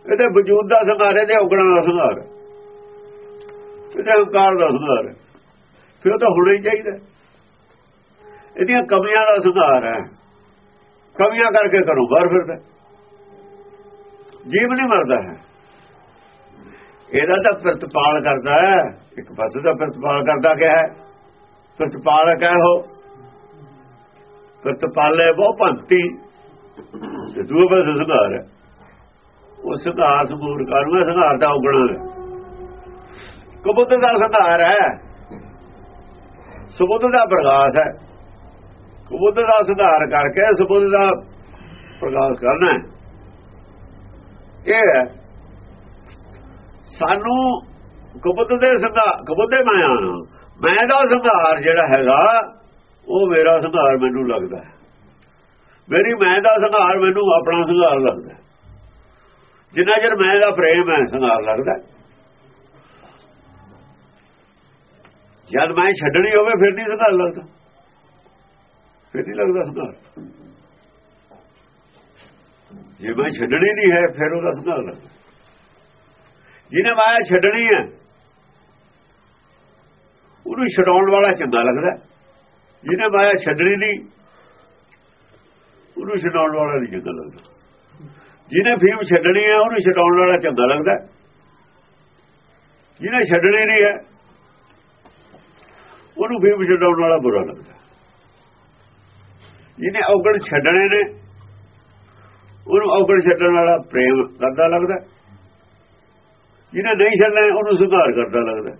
ਇਹਦੇ ਵਜੂਦ ਦਾ ਸੰਘਾਰ ਇਹਦੇ ਔਗਣਾ ਦਾ ਸੰਘਾਰ ਇਹਦੇ ਹੰਕਾਰ ਦਾ ਸੰਘਾਰ ਫਿਰ ਉਹ ਤਾਂ ਹੋਣਾ ਹੀ ਚਾਹੀਦਾ ਇਹਦੀਆਂ ਕਮੀਆਂ ਦਾ ਸੰਘਾਰ ਹੈ। ਕਮੀਆਂ ਕਰਕੇ ਘਰੋਂ ਬਾਹਰ ਫਿਰਦਾ ਜੀਵ ਨਹੀਂ ਮਰਦਾ ਹੈ। ਇਹਦਾ ਤਾਂ ਪ੍ਰਤਪਾਲ ਕਰਦਾ ਹੈ। ਇੱਕ ਪਾਸੇ ਦਾ ਪ੍ਰਤਪਾਲ ਕਰਦਾ ਕਿਹਾ ਹੈ? ਪ੍ਰਤਪਾਲ ਕਹੋ ਪ੍ਰਤਪਾਲੇ ਬਹੁ ਭੰਤੀ ਤੇ ਦੂਏ ਪਾਸੇ ਸੰਘਾਰ ਹੈ। ਉਹ ਸੰਘਾਰ ਸਬੂਰ ਕਰੂਗਾ ਸੰਘਾਰ ਦਾ ਉਗਣਾ ਹੈ। ਕਬੂਤਰ ਦਾ ਸੰਧਾਰ ਹੈ। ਸੁਬੁੱਧ ਦਾ ਪ੍ਰਕਾਸ਼ ਹੈ। ਕਬੂਤਰ ਦਾ ਸੰਧਾਰ ਕਰਕੇ ਸੁਬੁੱਧ ਦਾ ਪ੍ਰਕਾਸ਼ ਕਰਨਾ ਹੈ। ਇਹ ਹੈ ਸਾਨੂੰ ਕਬੂਤਰ ਦੇ ਸੰਧਾਰ ਕਬੂਤਰ ਮਾਇਆ ਮੈਂ ਦਾ ਸੰਧਾਰ ਜਿਹੜਾ ਹੈਗਾ, ਉਹ ਮੇਰਾ ਸੰਧਾਰ ਮੈਨੂੰ ਲੱਗਦਾ ਮੇਰੀ ਮੈਂ ਦਾ ਸੰਘਾਰ ਮੈਨੂੰ ਆਪਣਾ ਸੰਘਾਰ ਲੱਗਦਾ ਜਿੰਨਾ ਚਿਰ ਮੈਂ ਦਾ ਪ੍ਰੇਮ ਹੈ ਸੰਘਾਰ ਲੱਗਦਾ ਜਦ ਮੈਂ ਛੱਡਣੀ ਹੋਵੇ, ਫਿਰ ਨਹੀਂ ਸੰਘਾਰ ਲੱਗਦਾ। ਫਿਰ ਨਹੀਂ ਲੱਗਦਾ ਸੰਘਾਰ ਜੇ ਮੈਂ ਛੱਡਣੀ ਨਹੀਂ ਹੈ, ਫਿਰ ਉਹਦਾ ਸੰਘਾਰ ਲੱਗਦਾ ਜਿਹਨੇ ਮਾਇਆ ਛੱਡਣੀ ਹੈ, ਉਹਨੂੰ ਛਡਾਉਣ ਵਾਲਾ ਚੰਗਾ ਲੱਗਦਾ ਜਿਹਨੇ ਮਾਇਆ ਛੱਡਣੀ ਨਹੀਂ, ਉਹਨੂੰ ਛਡਾਉਣ ਵਾਲਾ ਨਹੀਂ ਚੰਗਾ ਲੱਗਦਾ। ਜਿਹਨੇ ਫੀਮ ਛੱਡਣੀ ਹੈ, ਉਹਨੂੰ ਛਡਾਉਣ ਵਾਲਾ ਚੰਗਾ ਲੱਗਦਾ ਜਿਹਨੇ ਛੱਡਣੀ ਨਹੀਂ ਹੈ, ਉਹਨੂੰ ਫੀਮ ਛਡਾਉਣ ਵਾਲਾ ਬੁਰਾ ਲੱਗਦਾ ਜਿਹਨੇ ਔਗਣ ਛੱਡਣੇ ਨੇ, ਉਹਨੂੰ ਔਗਣ ਛੱਡਣ ਵਾਲਾ ਪ੍ਰੇਮ ਕਰਦਾ ਲੱਗਦਾ ਜਿਹਨੇ ਨਹੀਂ ਛੱਡਣਾ, ਉਹਨੂੰ ਸੁਧਾਰ ਕਰਦਾ ਲੱਗਦਾ।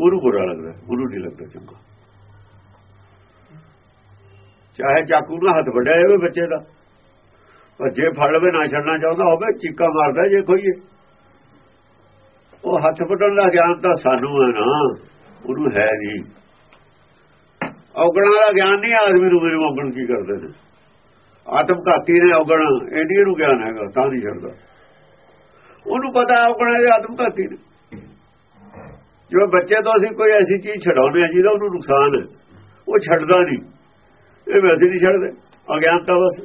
ਉਹਨੂੰ ਬੁਰਾ ਲੱਗਦਾ, ਉਹਨੂੰ ਨਹੀਂ ਲੱਗਦਾ ਚੰਗਾ। ਚਾਹੇ ਚਾਕੂ ਨਾਲ ਹੱਥ ਵੱਢਿਆ ਹੋਵੇ ਬੱਚੇ ਦਾ, ਪਰ ਜੇ ਫੜ ਲਵੇ, ਨਾ ਛੱਡਣਾ ਚਾਹੁੰਦਾ ਹੋਵੇ, ਚੀਕਾ ਮਾਰਦਾ ਜੇ ਕੋਈ ਉਹ ਹੱਥ ਵੱਢਣ ਦਾ ਗਿਆਨ ਤਾਂ ਸਾਨੂੰ ਹੈ ਨਾ, ਉਹਨੂੰ ਹੈ ਨਹੀਂ। ਔਗਣਾ ਦਾ ਗਿਆਨ ਨਹੀਂ, ਆਦਮੀ ਨੂੰ ਮੇਰੇ ਔਗਣ ਕੀ ਕਰਦੇ ਨੇ। ਆਤਮ ਘਾਤੀ ਨੇ ਔਗਣ, ਇੰਡੀਆ ਨੂੰ ਗਿਆਨ ਹੈਗਾ, ਤਾਂ ਨਹੀਂ ਛੱਡਦਾ। ਉਹਨੂੰ ਪਤਾ ਔਗਣਾ ਦੇ ਆਤਮ ਘਾਤੀ ਨੇ। ਜੋ ਬੱਚੇ ਤੋਂ ਅਸੀਂ ਕੋਈ ਐਸੀ ਚੀਜ਼ ਛਡਾਉਂਦੇ ਆ ਜਿਹਦਾ ਉਹਨੂੰ ਨੁਕਸਾਨ ਹੈ, ਉਹ ਛੱਡਦਾ ਨਹੀਂ। ਇਹ ਵੈਸੇ ਨਹੀਂ ਛੱਡਦੇ, ਅਗਿਆਨਤਾ ਬਸ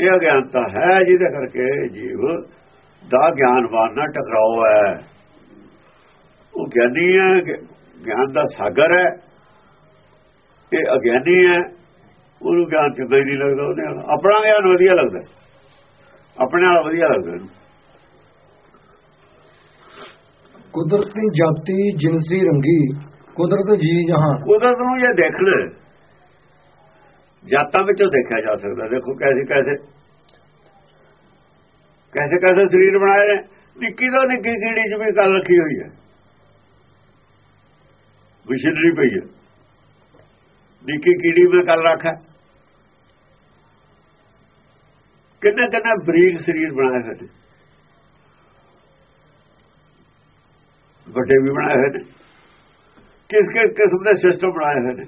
ਇਹ ਅਗਿਆਨਤਾ ਹੈ ਜਿਹਦੇ ਕਰਕੇ ਜੀਵ ਦਾ ਗਿਆਨਵਾਨ ਨਾਲ ਟਕਰਾਓ ਹੈ। ਉਹ ਗਿਆਨੀ ਹੈ, ਗਿਆਨ ਦਾ ਸਾਗਰ ਹੈ। ਇਹ ਅਗਿਆਨੀ ਹੈ। ਉਹਨੂੰ ਗਿਆਨ ਚੰਗਾ ਹੀ ਨਹੀਂ ਲੱਗਦਾ ਉਹਦੇ ਨਾਲ ਆਪਣਾ ਗਿਆਨ ਵਧੀਆ ਲੱਗਦਾ। ਆਪਣੇ ਨਾਲ ਵਧੀਆ ਲੱਗਦਾ ਕੁਦਰਤੀ ਜਾਤੀ ਜਿਨਸੀ ਰੰਗੀ ਕੁਦਰਤ ਜੀ ਜਹਾਂ। ਕੁਦਰਤ ਨੂੰ ਜੇ ਦੇਖਣਾ ਜਾਤਾਂ ਵਿੱਚੋਂ ਦੇਖਿਆ ਜਾ ਸਕਦਾ। ਦੇਖੋ ਕੈਸੇ ਕੈਸੇ ਕੈਸੇ ਕੈਸੇ ਸਰੀਰ ਬਣਾਏ ਨੇ। ਨਿੱਕੀ ਤੋਂ ਨਿੱਕੀ ਕੀੜੀ ਚ ਵੀ ਕੱਲ ਰੱਖੀ ਹੋਈ ਹੈ। ਮਸ਼ੀਨਰੀ ਪਈ ਹੈ। ਨਿੱਕੀ ਕੀੜੀ ਵਿੱਚ ਕੱਲ ਰੱਖਾ ਕਿੰਨੇ ਕਿੰਨੇ ਬਰੀਕ ਸਰੀਰ ਬਣਾਏ ਹੋਏ ਨੇ ਵੱਡੇ ਵੀ ਬਣਾਏ ਹੋਏ ਨੇ। ਕਿਸ ਕਿਸ ਕਿਸਮ ਦੇ ਸਿਸਟਮ ਬਣਾਏ ਹੋਏ ਨੇ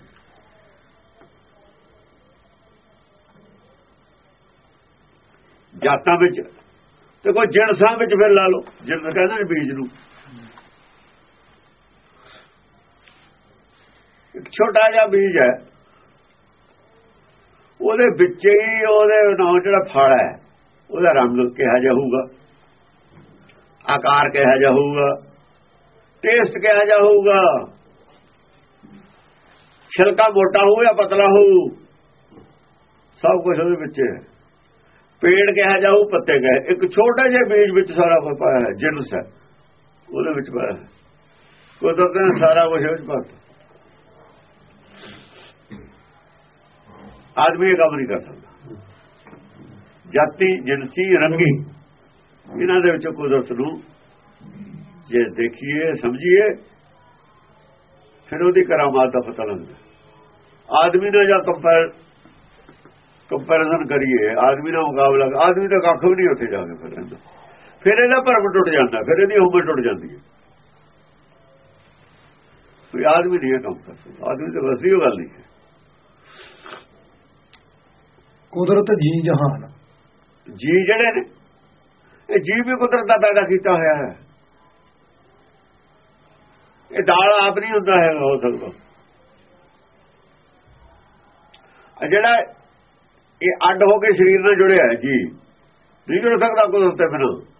ਜਾਤਾਂ ਵਿੱਚ। ਤੇ ਕੋਈ ਜਿਣਸਾਂ ਵਿੱਚ ਫਿਰ ਲਾ ਲਓ ਜਿਣਸ ਕਹਿੰਦੇ ਨੇ ਬੀਜ ਨੂੰ। ਇੱਕ ਛੋਟਾ ਜਿਹਾ ਬੀਜ ਹੈ। ਉਹਦੇ ਵਿੱਚ ਹੀ ਉਹਦੇ ਨਾਲ ਜਿਹੜਾ ਫਲ ਹੈ, ਉਹਦਾ ਰੰਗ ਕਿਹਾ ਜਾਊਗਾ। ਆਕਾਰ ਕਿਹਾ ਜਾਊਗਾ। ਟੇਸਟ ਕਿਹਾ ਜਾਊਗਾ। ਛਿਲਕਾ ਮੋਟਾ ਹੋਊ ਜਾਂ ਪਤਲਾ ਹੋਊ, ਸਭ ਕੁਝ ਉਹਦੇ ਵਿੱਚ ਹੈ। ਪੇੜ ਕਿਹਾ ਜਾਊ, ਪੱਤੇ ਕਹੇ ਇੱਕ ਛੋਟਾ ਜਿਹਾ ਬੀਜ ਵਿੱਚ ਸਾਰਾ ਕੁਝ ਪਾਇਆ ਹੈ ਜਿੰਸ ਹੈ, ਉਹਦੇ ਵਿੱਚ ਪਾਇਆ ਕੁਦਰਤ ਨੇ ਸਾਰਾ ਕੁਝ ਵਿੱਚ ਪਾਇਆ ਆਦਮੀ ਇਹ ਕੰਮ ਨਹੀਂ ਕਰ ਸਕਦਾ। ਜਾਤੀ ਜਿੰਸੀ ਰੰਗੀ, ਇਹਨਾਂ ਦੇ ਵਿੱਚ ਕੁਦਰਤ ਨੂੰ ਜੇ ਦੇਖੀਏ, ਸਮਝੀਏ, ਫਿਰ ਉਹਦੀ ਕਰਾਮਾਤ ਦਾ ਪਤਾ ਲੱਗਦਾ। ਆਦਮੀ ਨਾਲ ਜਾਂ ਕੰਪੇਅਰ ਕੰਪੈਰੀਜ਼ਨ ਕਰੀਏ, ਆਦਮੀ ਨਾਲ ਮੁਕਾਬਲਾ ਆਦਮੀ ਤਾਂ ਕੱਖ ਵੀ ਨਹੀਂ ਉੱਥੇ ਜਾ ਕੇ ਫਿਰ ਰਹਿੰਦਾ। ਫਿਰ ਇਹਦਾ ਭਰਮ ਟੁੱਟ ਜਾਂਦਾ, ਫਿਰ ਇਹਦੀ ਉਮਰ ਟੁੱਟ ਜਾਂਦੀ ਹੈ। ਕੋਈ ਆਦਮੀ ਨਹੀਂ ਇਹ ਕੰਮ ਕਰ ਸਕਦਾ। ਆਦਮੀ ਤਾਂ ਵਸੀ ਉਹ ਗੱਲ ਨਹੀਂ ਹੈ। ਕੁਦਰਤ ਜੀ ਜਹਾਨ। ਜੀ ਜਿਹੜੇ ਨੇ, ਇਹ ਜੀ ਵੀ ਕੁਦਰਤ ਦਾ ਪੈਦਾ ਕੀਤਾ ਹੋਇਆ ਹੈ। ਇਹ ਦਾਲ ਆਪ ਨਹੀਂ ਹੁੰਦਾ ਹੈ, ਹੋ ਸਕਦਾ। ਆ ਜਿਹੜਾ ਇਹ ਅੱਡ ਹੋ ਕੇ ਸਰੀਰ ਨਾਲ ਜੁੜਿਆ ਹੈ, ਜੀ। ਨਹੀਂ ਜੁੜ ਸਕਦਾ ਕੁਦਰਤ ਤੇ ਬਿਨਾਂ।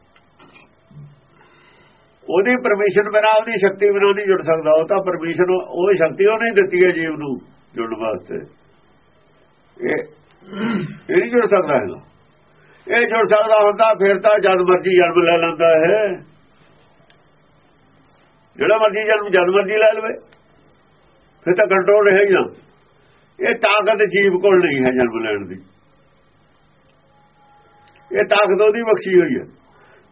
ਉਹਦੀ ਪਰਮਿਸ਼ਨ ਬਿਨਾਂ ਉਹਦੀ ਸ਼ਕਤੀ ਬਿਨਾਂ ਨਹੀਂ ਜੁੜ ਸਕਦਾ। ਉਹ ਤਾਂ ਪਰਮਿਸ਼ਨ ਉਹ ਸ਼ਕਤੀ ਉਹਨੇ ਦਿੱਤੀ ਹੈ ਜੀਵ ਨੂੰ ਜੁੜਨ ਵਾਸਤੇ। ਇਹ ਇਹ ਨਹੀਂ ਜੁੜ ਸਕਦਾ ਹੈਗਾ? ਇਹ ਜੁੜ ਸਕਦਾ ਹੁੰਦਾ? ਫਿਰ ਤਾਂ ਜਦ ਮਰਜ਼ੀ ਜਨਮ ਲੈ ਲੈਂਦਾ ਹੈ ਜਿਹੜਾ ਮਰਜ਼ੀ ਜਨਮ ਜਦ ਮਰਜ਼ੀ ਲੈ ਲਵੇ। ਫਿਰ ਤਾਂ ਕੰਟਰੋਲ ਰਹੇ ਹੀ ਨਾ ਇਹ ਤਾਕਤ ਜੀਵ ਕੋਲ ਨਹੀਂ ਹੈ ਜਨਮ ਲੈਣ ਦੀ। ਇਹ ਤਾਕਤ ਉਹਦੀ ਬਖਸ਼ੀ ਹੋਈ ਹੈ।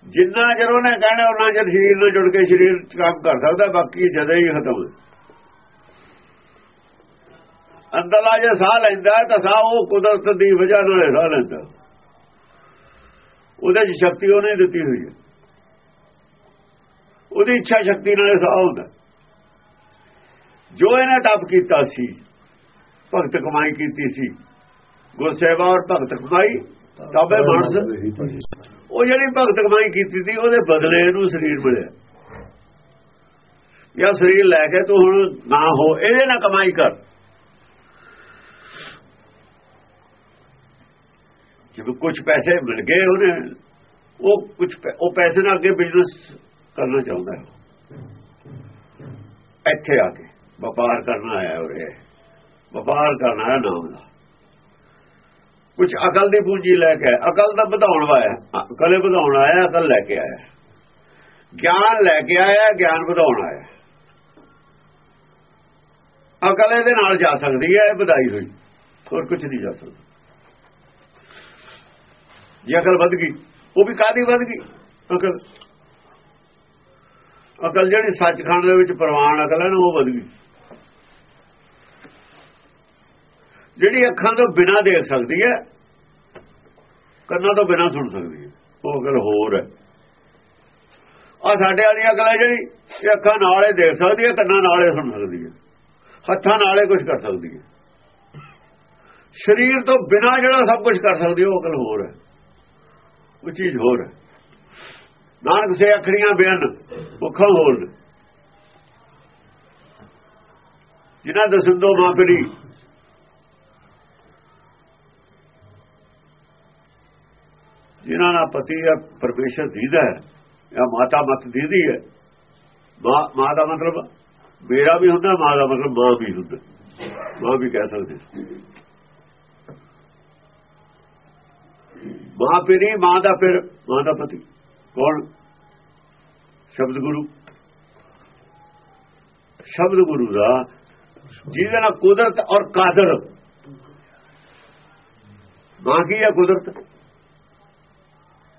ਜਿੰਨਾ ਚਿਰ ਉਹਨੇ ਕਹਿਣਾ ਉਹਨਾਂ ਚਿਰ ਸਰੀਰ ਨਾਲ ਜੁੜ ਕੇ ਸਰੀਰ ਕੰਮ ਕਰ ਸਕਦਾ, ਬਾਕੀ ਜਦ ਹੀ ਖਤਮ ਅੰਦਰਲਾ ਜੇ ਸਾਹ ਲੈਂਦਾ ਤਾਂ ਸਾਹ ਉਹ ਕੁਦਰਤ ਦੀ ਵਜ੍ਹਾ ਨਾਲ ਸਾਹ ਲੈਂਦਾ ਉਹਦੇ 'ਚ ਸ਼ਕਤੀ ਉਹਨੇ ਦਿੱਤੀ ਹੋਈ ਹੈ। ਉਹਦੀ ਇੱਛਾ ਸ਼ਕਤੀ ਨਾਲ ਸਾਹ ਹੁੰਦਾ ਜੋ ਇਹਨੇ ਤਪ ਕੀਤਾ ਸੀ ਭਗਤ ਕਮਾਈ ਕੀਤੀ ਸੀ ਗੁਰਸੇਵਾ ਔਰ ਭਗਤ ਕਮਾਈ ਤਬੇ ਮਾਨਸ। ਉਹ ਜਿਹੜੀ ਭਗਤ ਕਮਾਈ ਕੀਤੀ ਸੀ ਉਹਦੇ ਬਦਲੇ ਇਹਨੂੰ ਸਰੀਰ ਮਿਲਿਆ। ਜਾਂ ਸਰੀਰ ਲੈ ਕੇ ਤੂੰ ਹੁਣ ਨਾ ਹੋ ਇਹਦੇ ਨਾਲ ਕਮਾਈ ਕਰ। ਜਿਵੇਂ ਕੁਝ ਪੈਸੇ ਮਿਲ ਗਏ ਉਹਨੇ ਉਹ ਕੁਝ ਉਹ ਪੈਸੇ ਨਾਲ ਅੱਗੇ ਬਿਜ਼ਨਸ ਕਰਨਾ ਚਾਹੁੰਦਾ ਹੈ। ਇੱਥੇ ਆ ਕੇ ਵਪਾਰ ਕਰਨਾ ਆਇਆ ਉਰੇ। ਵਪਾਰ ਕਰਨਾ ਹੈ ਨਾਮ ਦਾ। ਕੁਝ ਅਕਲ ਦੀ ਪੂੰਜੀ ਲੈ ਕੇ ਅਕਲ ਦਾ ਵਧਾਉਣ ਵਾਇਆ ਅਕਲੇ ਵਧਾਉਣ ਆਇਆ, ਅਕਲ ਲੈ ਕੇ ਆਇਆ। ਗਿਆਨ ਲੈ ਕੇ ਆਇਆ, ਗਿਆਨ ਵਧਾਉਣ ਆਇਆ। ਅਕਲ ਇਹਦੇ ਨਾਲ ਜਾ ਸਕਦੀ ਹੈ, ਇਹ ਵਧਾਈ ਹੋਈ। ਹੋਰ ਕੁਝ ਨਹੀਂ ਜਾ ਸਕਦਾ। ਜੇ ਅਕਲ ਵੱਧ ਗਈ, ਉਹ ਵੀ ਕਾਦੀ ਵੱਧ ਗਈ? ਅਕਲ। ਅਕਲ ਜਿਹੜੀ ਸੱਚਖੰਡ ਦੇ ਵਿੱਚ ਪ੍ਰਵਾਨ ਅਕਲ ਹੈ ਨਾ, ਉਹ ਵੱਧ ਗਈ। ਜਿਹੜੀ ਅੱਖਾਂ ਤੋਂ ਬਿਨਾ ਦੇਖ ਸਕਦੀ ਹੈ, ਕੰਨਾਂ ਤੋਂ ਬਿਨਾ ਸੁਣ ਸਕਦੀ ਹੈ, ਉਹ ਅਕਲ ਹੋਰ ਹੈ। ਆ ਸਾਡੇ ਵਾਲੀ ਅਕਲ ਹੈ ਜਿਹੜੀ, ਇਹ ਅੱਖਾਂ ਨਾਲੇ ਦੇਖ ਸਕਦੀ ਹੈ, ਕੰਨਾਂ ਨਾਲੇ ਸੁਣ ਸਕਦੀ ਹੈ। ਹੱਥਾਂ ਨਾਲੇ ਕੁਝ ਕਰ ਸਕਦੀ ਹੈ। ਸਰੀਰ ਤੋਂ ਬਿਨਾ ਜਿਹੜਾ ਸਭ ਕੁਝ ਕਰ ਸਕਦੀ ਹੈ, ਉਹ ਅਕਲ ਹੋਰ ਹੈ। ਉਹ ਚੀਜ਼ ਹੋਰ ਹੈ। ਨਾਨਕ ਸੇ ਅੱਖਰੀਆਂ ਬਿਆਨ, ਭੁੱਖਾਂ ਹੋਰ ਨੇ ਜਿਨ੍ਹਾਂ ਦਸੰਦੋ ਮਾਪਰੀ ਜਿਨ੍ਹਾਂ ਦਾ ਪਤੀ ਹੈ ਪਰਮੇਸ਼ਰ ਦੀਦਾ ਹੈ, ਜਾਂ ਮਾਤਾ ਮਤ ਦੀਦੀ ਹੈ। ਮਾਂ ਦਾ ਮਤਲਬ, ਮੇਰਾ ਵੀ ਹੁੰਦਾ, ਮਾਂ ਦਾ ਮਤਲਬ ਮਾਂ ਵੀ ਹੁੰਦਾ। ਮਾਂ ਵੀ ਕਹਿ ਸਕਦੇ। ਮਾਂ ਪਿਰੀ, ਮਾਂ ਦਾ ਫਿਰ, ਮਾਂ ਦਾ ਪਤੀ। ਕੌਣ? ਸ਼ਬਦ ਗੁਰੂ। ਸ਼ਬਦ ਗੁਰੂ ਦਾ, ਜਿਹਦੇ ਨਾਲ ਕੁਦਰਤ ਔਰ ਕਾਦਰ। ਮਾਂ ਕੀ ਹੈ ਕੁਦਰਤ?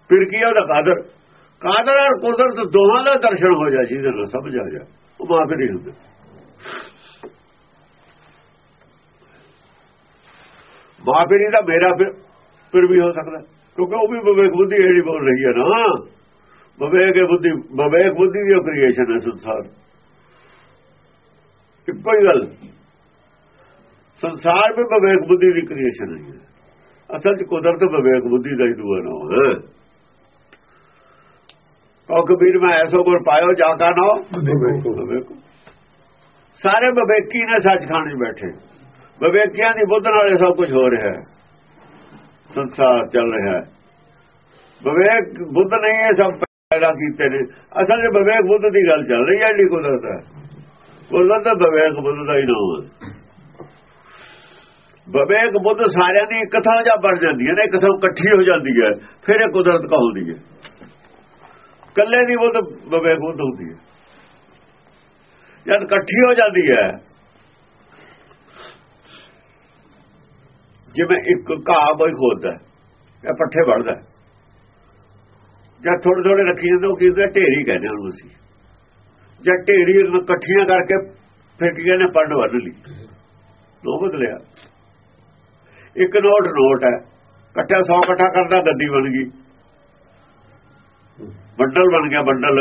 ਫਿਰ ਕੀ ਉਹਦਾ ਕਾਦਰ? ਕਾਦਰ ਔਰ ਕੁਦਰਤ ਦੋਹਾਂ ਦਾ ਦਰਸ਼ਨ ਹੋ ਜਾ ਜਿਹਦੇ ਨਾਲ ਸਮਝ ਆ ਜਾ ਉਹ ਮਾਂ ਫਿਰ ਹੀ ਹੁੰਦਾ। ਮਾਂ ਫਿਰ ਦਾ ਮੇਰਾ ਫਿਰ ਵੀ ਹੋ ਸਕਦਾ। ਕਿਉਂਕਿ ਉਹ ਵੀ ਵਿਵੇਕ ਬੁੱਧੀ ਜਿਹੜੀ ਬੋਲ ਰਹੀ ਹੈ ਨਾ। ਵਿਵੇਕ ਬੁੱਧੀ ਵਿਵੇਕ ਬੁੱਧੀ ਦੀ ਕ੍ਰੀਏਸ਼ਨ ਹੈ ਸੰਸਾਰ। ਇੱਕੋ ਹੀ ਗੱਲ। ਸੰਸਾਰ ਵੀ ਵਿਵੇਕ ਬੁੱਧੀ ਦੀ ਕ੍ਰੀਏਸ਼ਨ ਹੈ ਅਸਲ 'ਚ ਕੁਦਰਤ ਵਿਵੇਕ ਬੁੱਧੀ ਦਾ ਹੀ ਦੂਆ ਨਾ ਹੈ। ਕਉ ਕਬੀਰ ਮੈਂ ਐਸੋ ਗੁਰ ਪਾਇਓ ਜਾ ਕਾ ਨਾ ਸਾਰੇ ਵਿਵੇਕੀ ਨੇ ਸੱਚਖੰਡ 'ਚ ਬੈਠੇ। ਵਿਵੇਕੀਆਂ ਦੀ ਬੁੱਧ ਨਾਲ ਸਭ ਕੁਝ ਹੋ ਰਿਹਾ ਹੈ। ਸੰਸਾਰ ਚੱਲ ਰਿਹਾ ਹੈ। ਵਿਵੇਕ ਬੁੱਧ ਨਹੀਂ ਇਹ ਸਭ ਪੈਦਾ ਕੀਤੇ ਨੇ। ਅਸਲ 'ਚ ਵਿਵੇਕ ਬੁੱਧ ਦੀ ਗੱਲ ਚੱਲ ਰਹੀ ਹੈ, ਜਿਹੜੀ ਕੁਦਰਤ ਹੈ। ਕੁਦਰਤ ਦਾ ਵਿਵੇਕ ਬੁੱਧ ਦਾ ਹੀ ਨਾਮ ਹੈ। ਵਿਵੇਕ ਬੁੱਧ ਸਾਰਿਆਂ ਦੀ ਇੱਕ ਜਾਂ ਬਣ ਜਾਂਦੀ ਹੈ ਨਾ, ਇੱਕ ਇਕੱਠੀ ਹੋ ਜਾਂਦੀ ਹੈ, ਫਿਰ ਇਹ ਕੁਦਰਤ ਕਹਉਂਦੀ ਹੈ। ਕੱਲੇ ਦੀ ਬੁੱਧ ਵਿਵੇਕ ਬੁੱਧ ਹੁੰਦੀ ਹੈ। ਜਦ ਇਕੱਠੀ ਹੋ ਜਾਂਦੀ ਹੈ ਜਿਵੇਂ ਇੱਕ ਘਾਹ ਕੋਈ ਖੋਦਦਾ ਇਹ ਪੱਠੇ ਵੜਦਾ ਜਾਂ ਥੋੜੇ ਥੋੜੇ ਰੱਖੀ ਜਾਂਦੇ, ਉਹ ਕਿਹਦੇ ਢੇਰੀ ਕਹਿੰਦੇ ਉਹਨੂੰ ਅਸੀਂ। ਜਾਂ ਢੇਰੀ ਇਕੱਠੀਆਂ ਕਰਕੇ ਫੇਟੀਆਂ ਨੇ ਪੰਡ ਵੱਢ ਲਈ। ਲੋ ਬਦਲਿਆ। ਇੱਕ ਨੋਟ ਨੋਟ ਹੈ, ਇਕੱਠਾ 100 ਇਕੱਠਾ ਕਰਦਾ, ਗੱਡੀ ਬਣ ਗਈ। ਬੰਡਲ ਬਣ ਗਿਆ ਬੰਡਲ।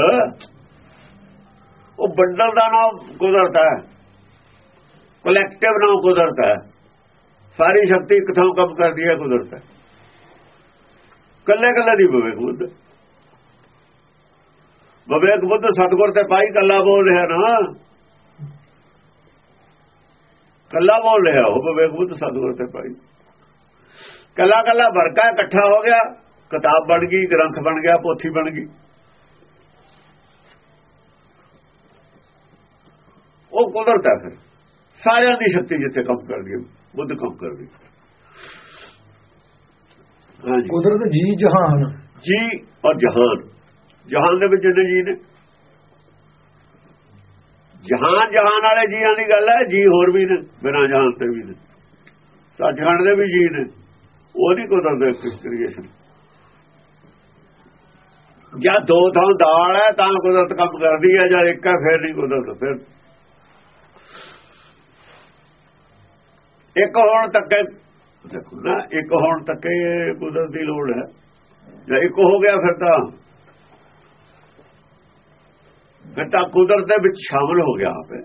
ਉਹ ਬੰਡਲ ਦਾ ਨਾਮ ਕੁਦਰਤ ਹੈ। ਕਲੈਕਟਿਵ ਨਾਮ ਕੁਦਰਤ ਹੈ। ਸਾਰੀ ਸ਼ਕਤੀ ਇੱਕ ਥਾਂ ਕੰਮ ਕਰਦੀ ਹੈ ਕੁਦਰਤ ਹੈ ਕੱਲੇ ਕੱਲੇ ਦੀ ਵਿਵੇਕ ਬੁੱਧ। ਵਿਵੇਕ ਬੁੱਧ ਸਤਗੁਰ ਤੇ ਪਾਈ ਕੱਲਾ ਬੋਲ ਰਿਹਾ ਨਾ। ਕੱਲਾ ਬੋਲ ਰਿਹਾ ਉਹ ਵਿਵੇਕ ਬੁੱਧ ਸਤਗੁਰ ਤੇ ਪਾਈ ਕੱਲਾ ਕੱਲਾ ਵਰਕਾ ਇਕੱਠਾ ਹੋ ਗਿਆ, ਕਿਤਾਬ ਬਣ ਗਈ, ਗ੍ਰੰਥ ਬਣ ਗਿਆ, ਪੋਥੀ ਬਣ ਗਈ। ਉਹ ਕੁਦਰਤ ਹੈ ਫਿਰ। ਸਾਰਿਆਂ ਦੀ ਸ਼ਕਤੀ ਜਿੱਥੇ ਕੰਮ ਕਰਦੀ ਹੈ। ਬੁੱਧ ਕੰਮ ਕਰਦੀ। ਕੁਦਰਤ ਜੀ ਜਹਾਨ। ਜੀ ਔਰ ਜਹਾਨ। ਜਹਾਨ ਦੇ ਵਿੱਚ ਜਿਹੜੇ ਜੀ ਨੇ। ਜਹਾਨ ਜਹਾਨ ਵਾਲੇ ਜੀਆਂ ਦੀ ਗੱਲ ਹੈ ਜੀ ਹੋਰ ਵੀ ਨੇ ਬਿਨਾਂ ਜਹਾਨ ਤੇ ਵੀ ਨੇ। ਸੱਚਖੰਡ ਦੇ ਵੀ ਜੀ ਨੇ। ਉਹਦੀ ਕੁਦਰਤ ਦੇ ਕ੍ਰੀਏਸ਼ਨ ਜਾਂ ਦੋ ਥਾਂ ਦਾਲ ਹੈ ਤਾਂ ਕੁਦਰਤ ਕੰਮ ਕਰਦੀ ਹੈ ਜਾਂ ਇੱਕ ਹੈ ਫਿਰ ਨਹੀਂ ਕੁਦਰਤ ਫਿਰ ਇੱਕ ਹੋਣ ਤੱਕ ਦੇਖੋ ਨਾ ਇੱਕ ਹੋਣ ਤੱਕ ਕੁਦਰਤ ਦੀ ਲੋੜ ਹੈ। ਜੇ ਇੱਕ ਹੋ ਗਿਆ ਫਿਰ ਤਾਂ ਫਿਰ ਤਾਂ ਕੁਦਰਤ ਦੇ ਵਿੱਚ ਸ਼ਾਮਲ ਹੋ ਗਿਆ ਆਪੇ।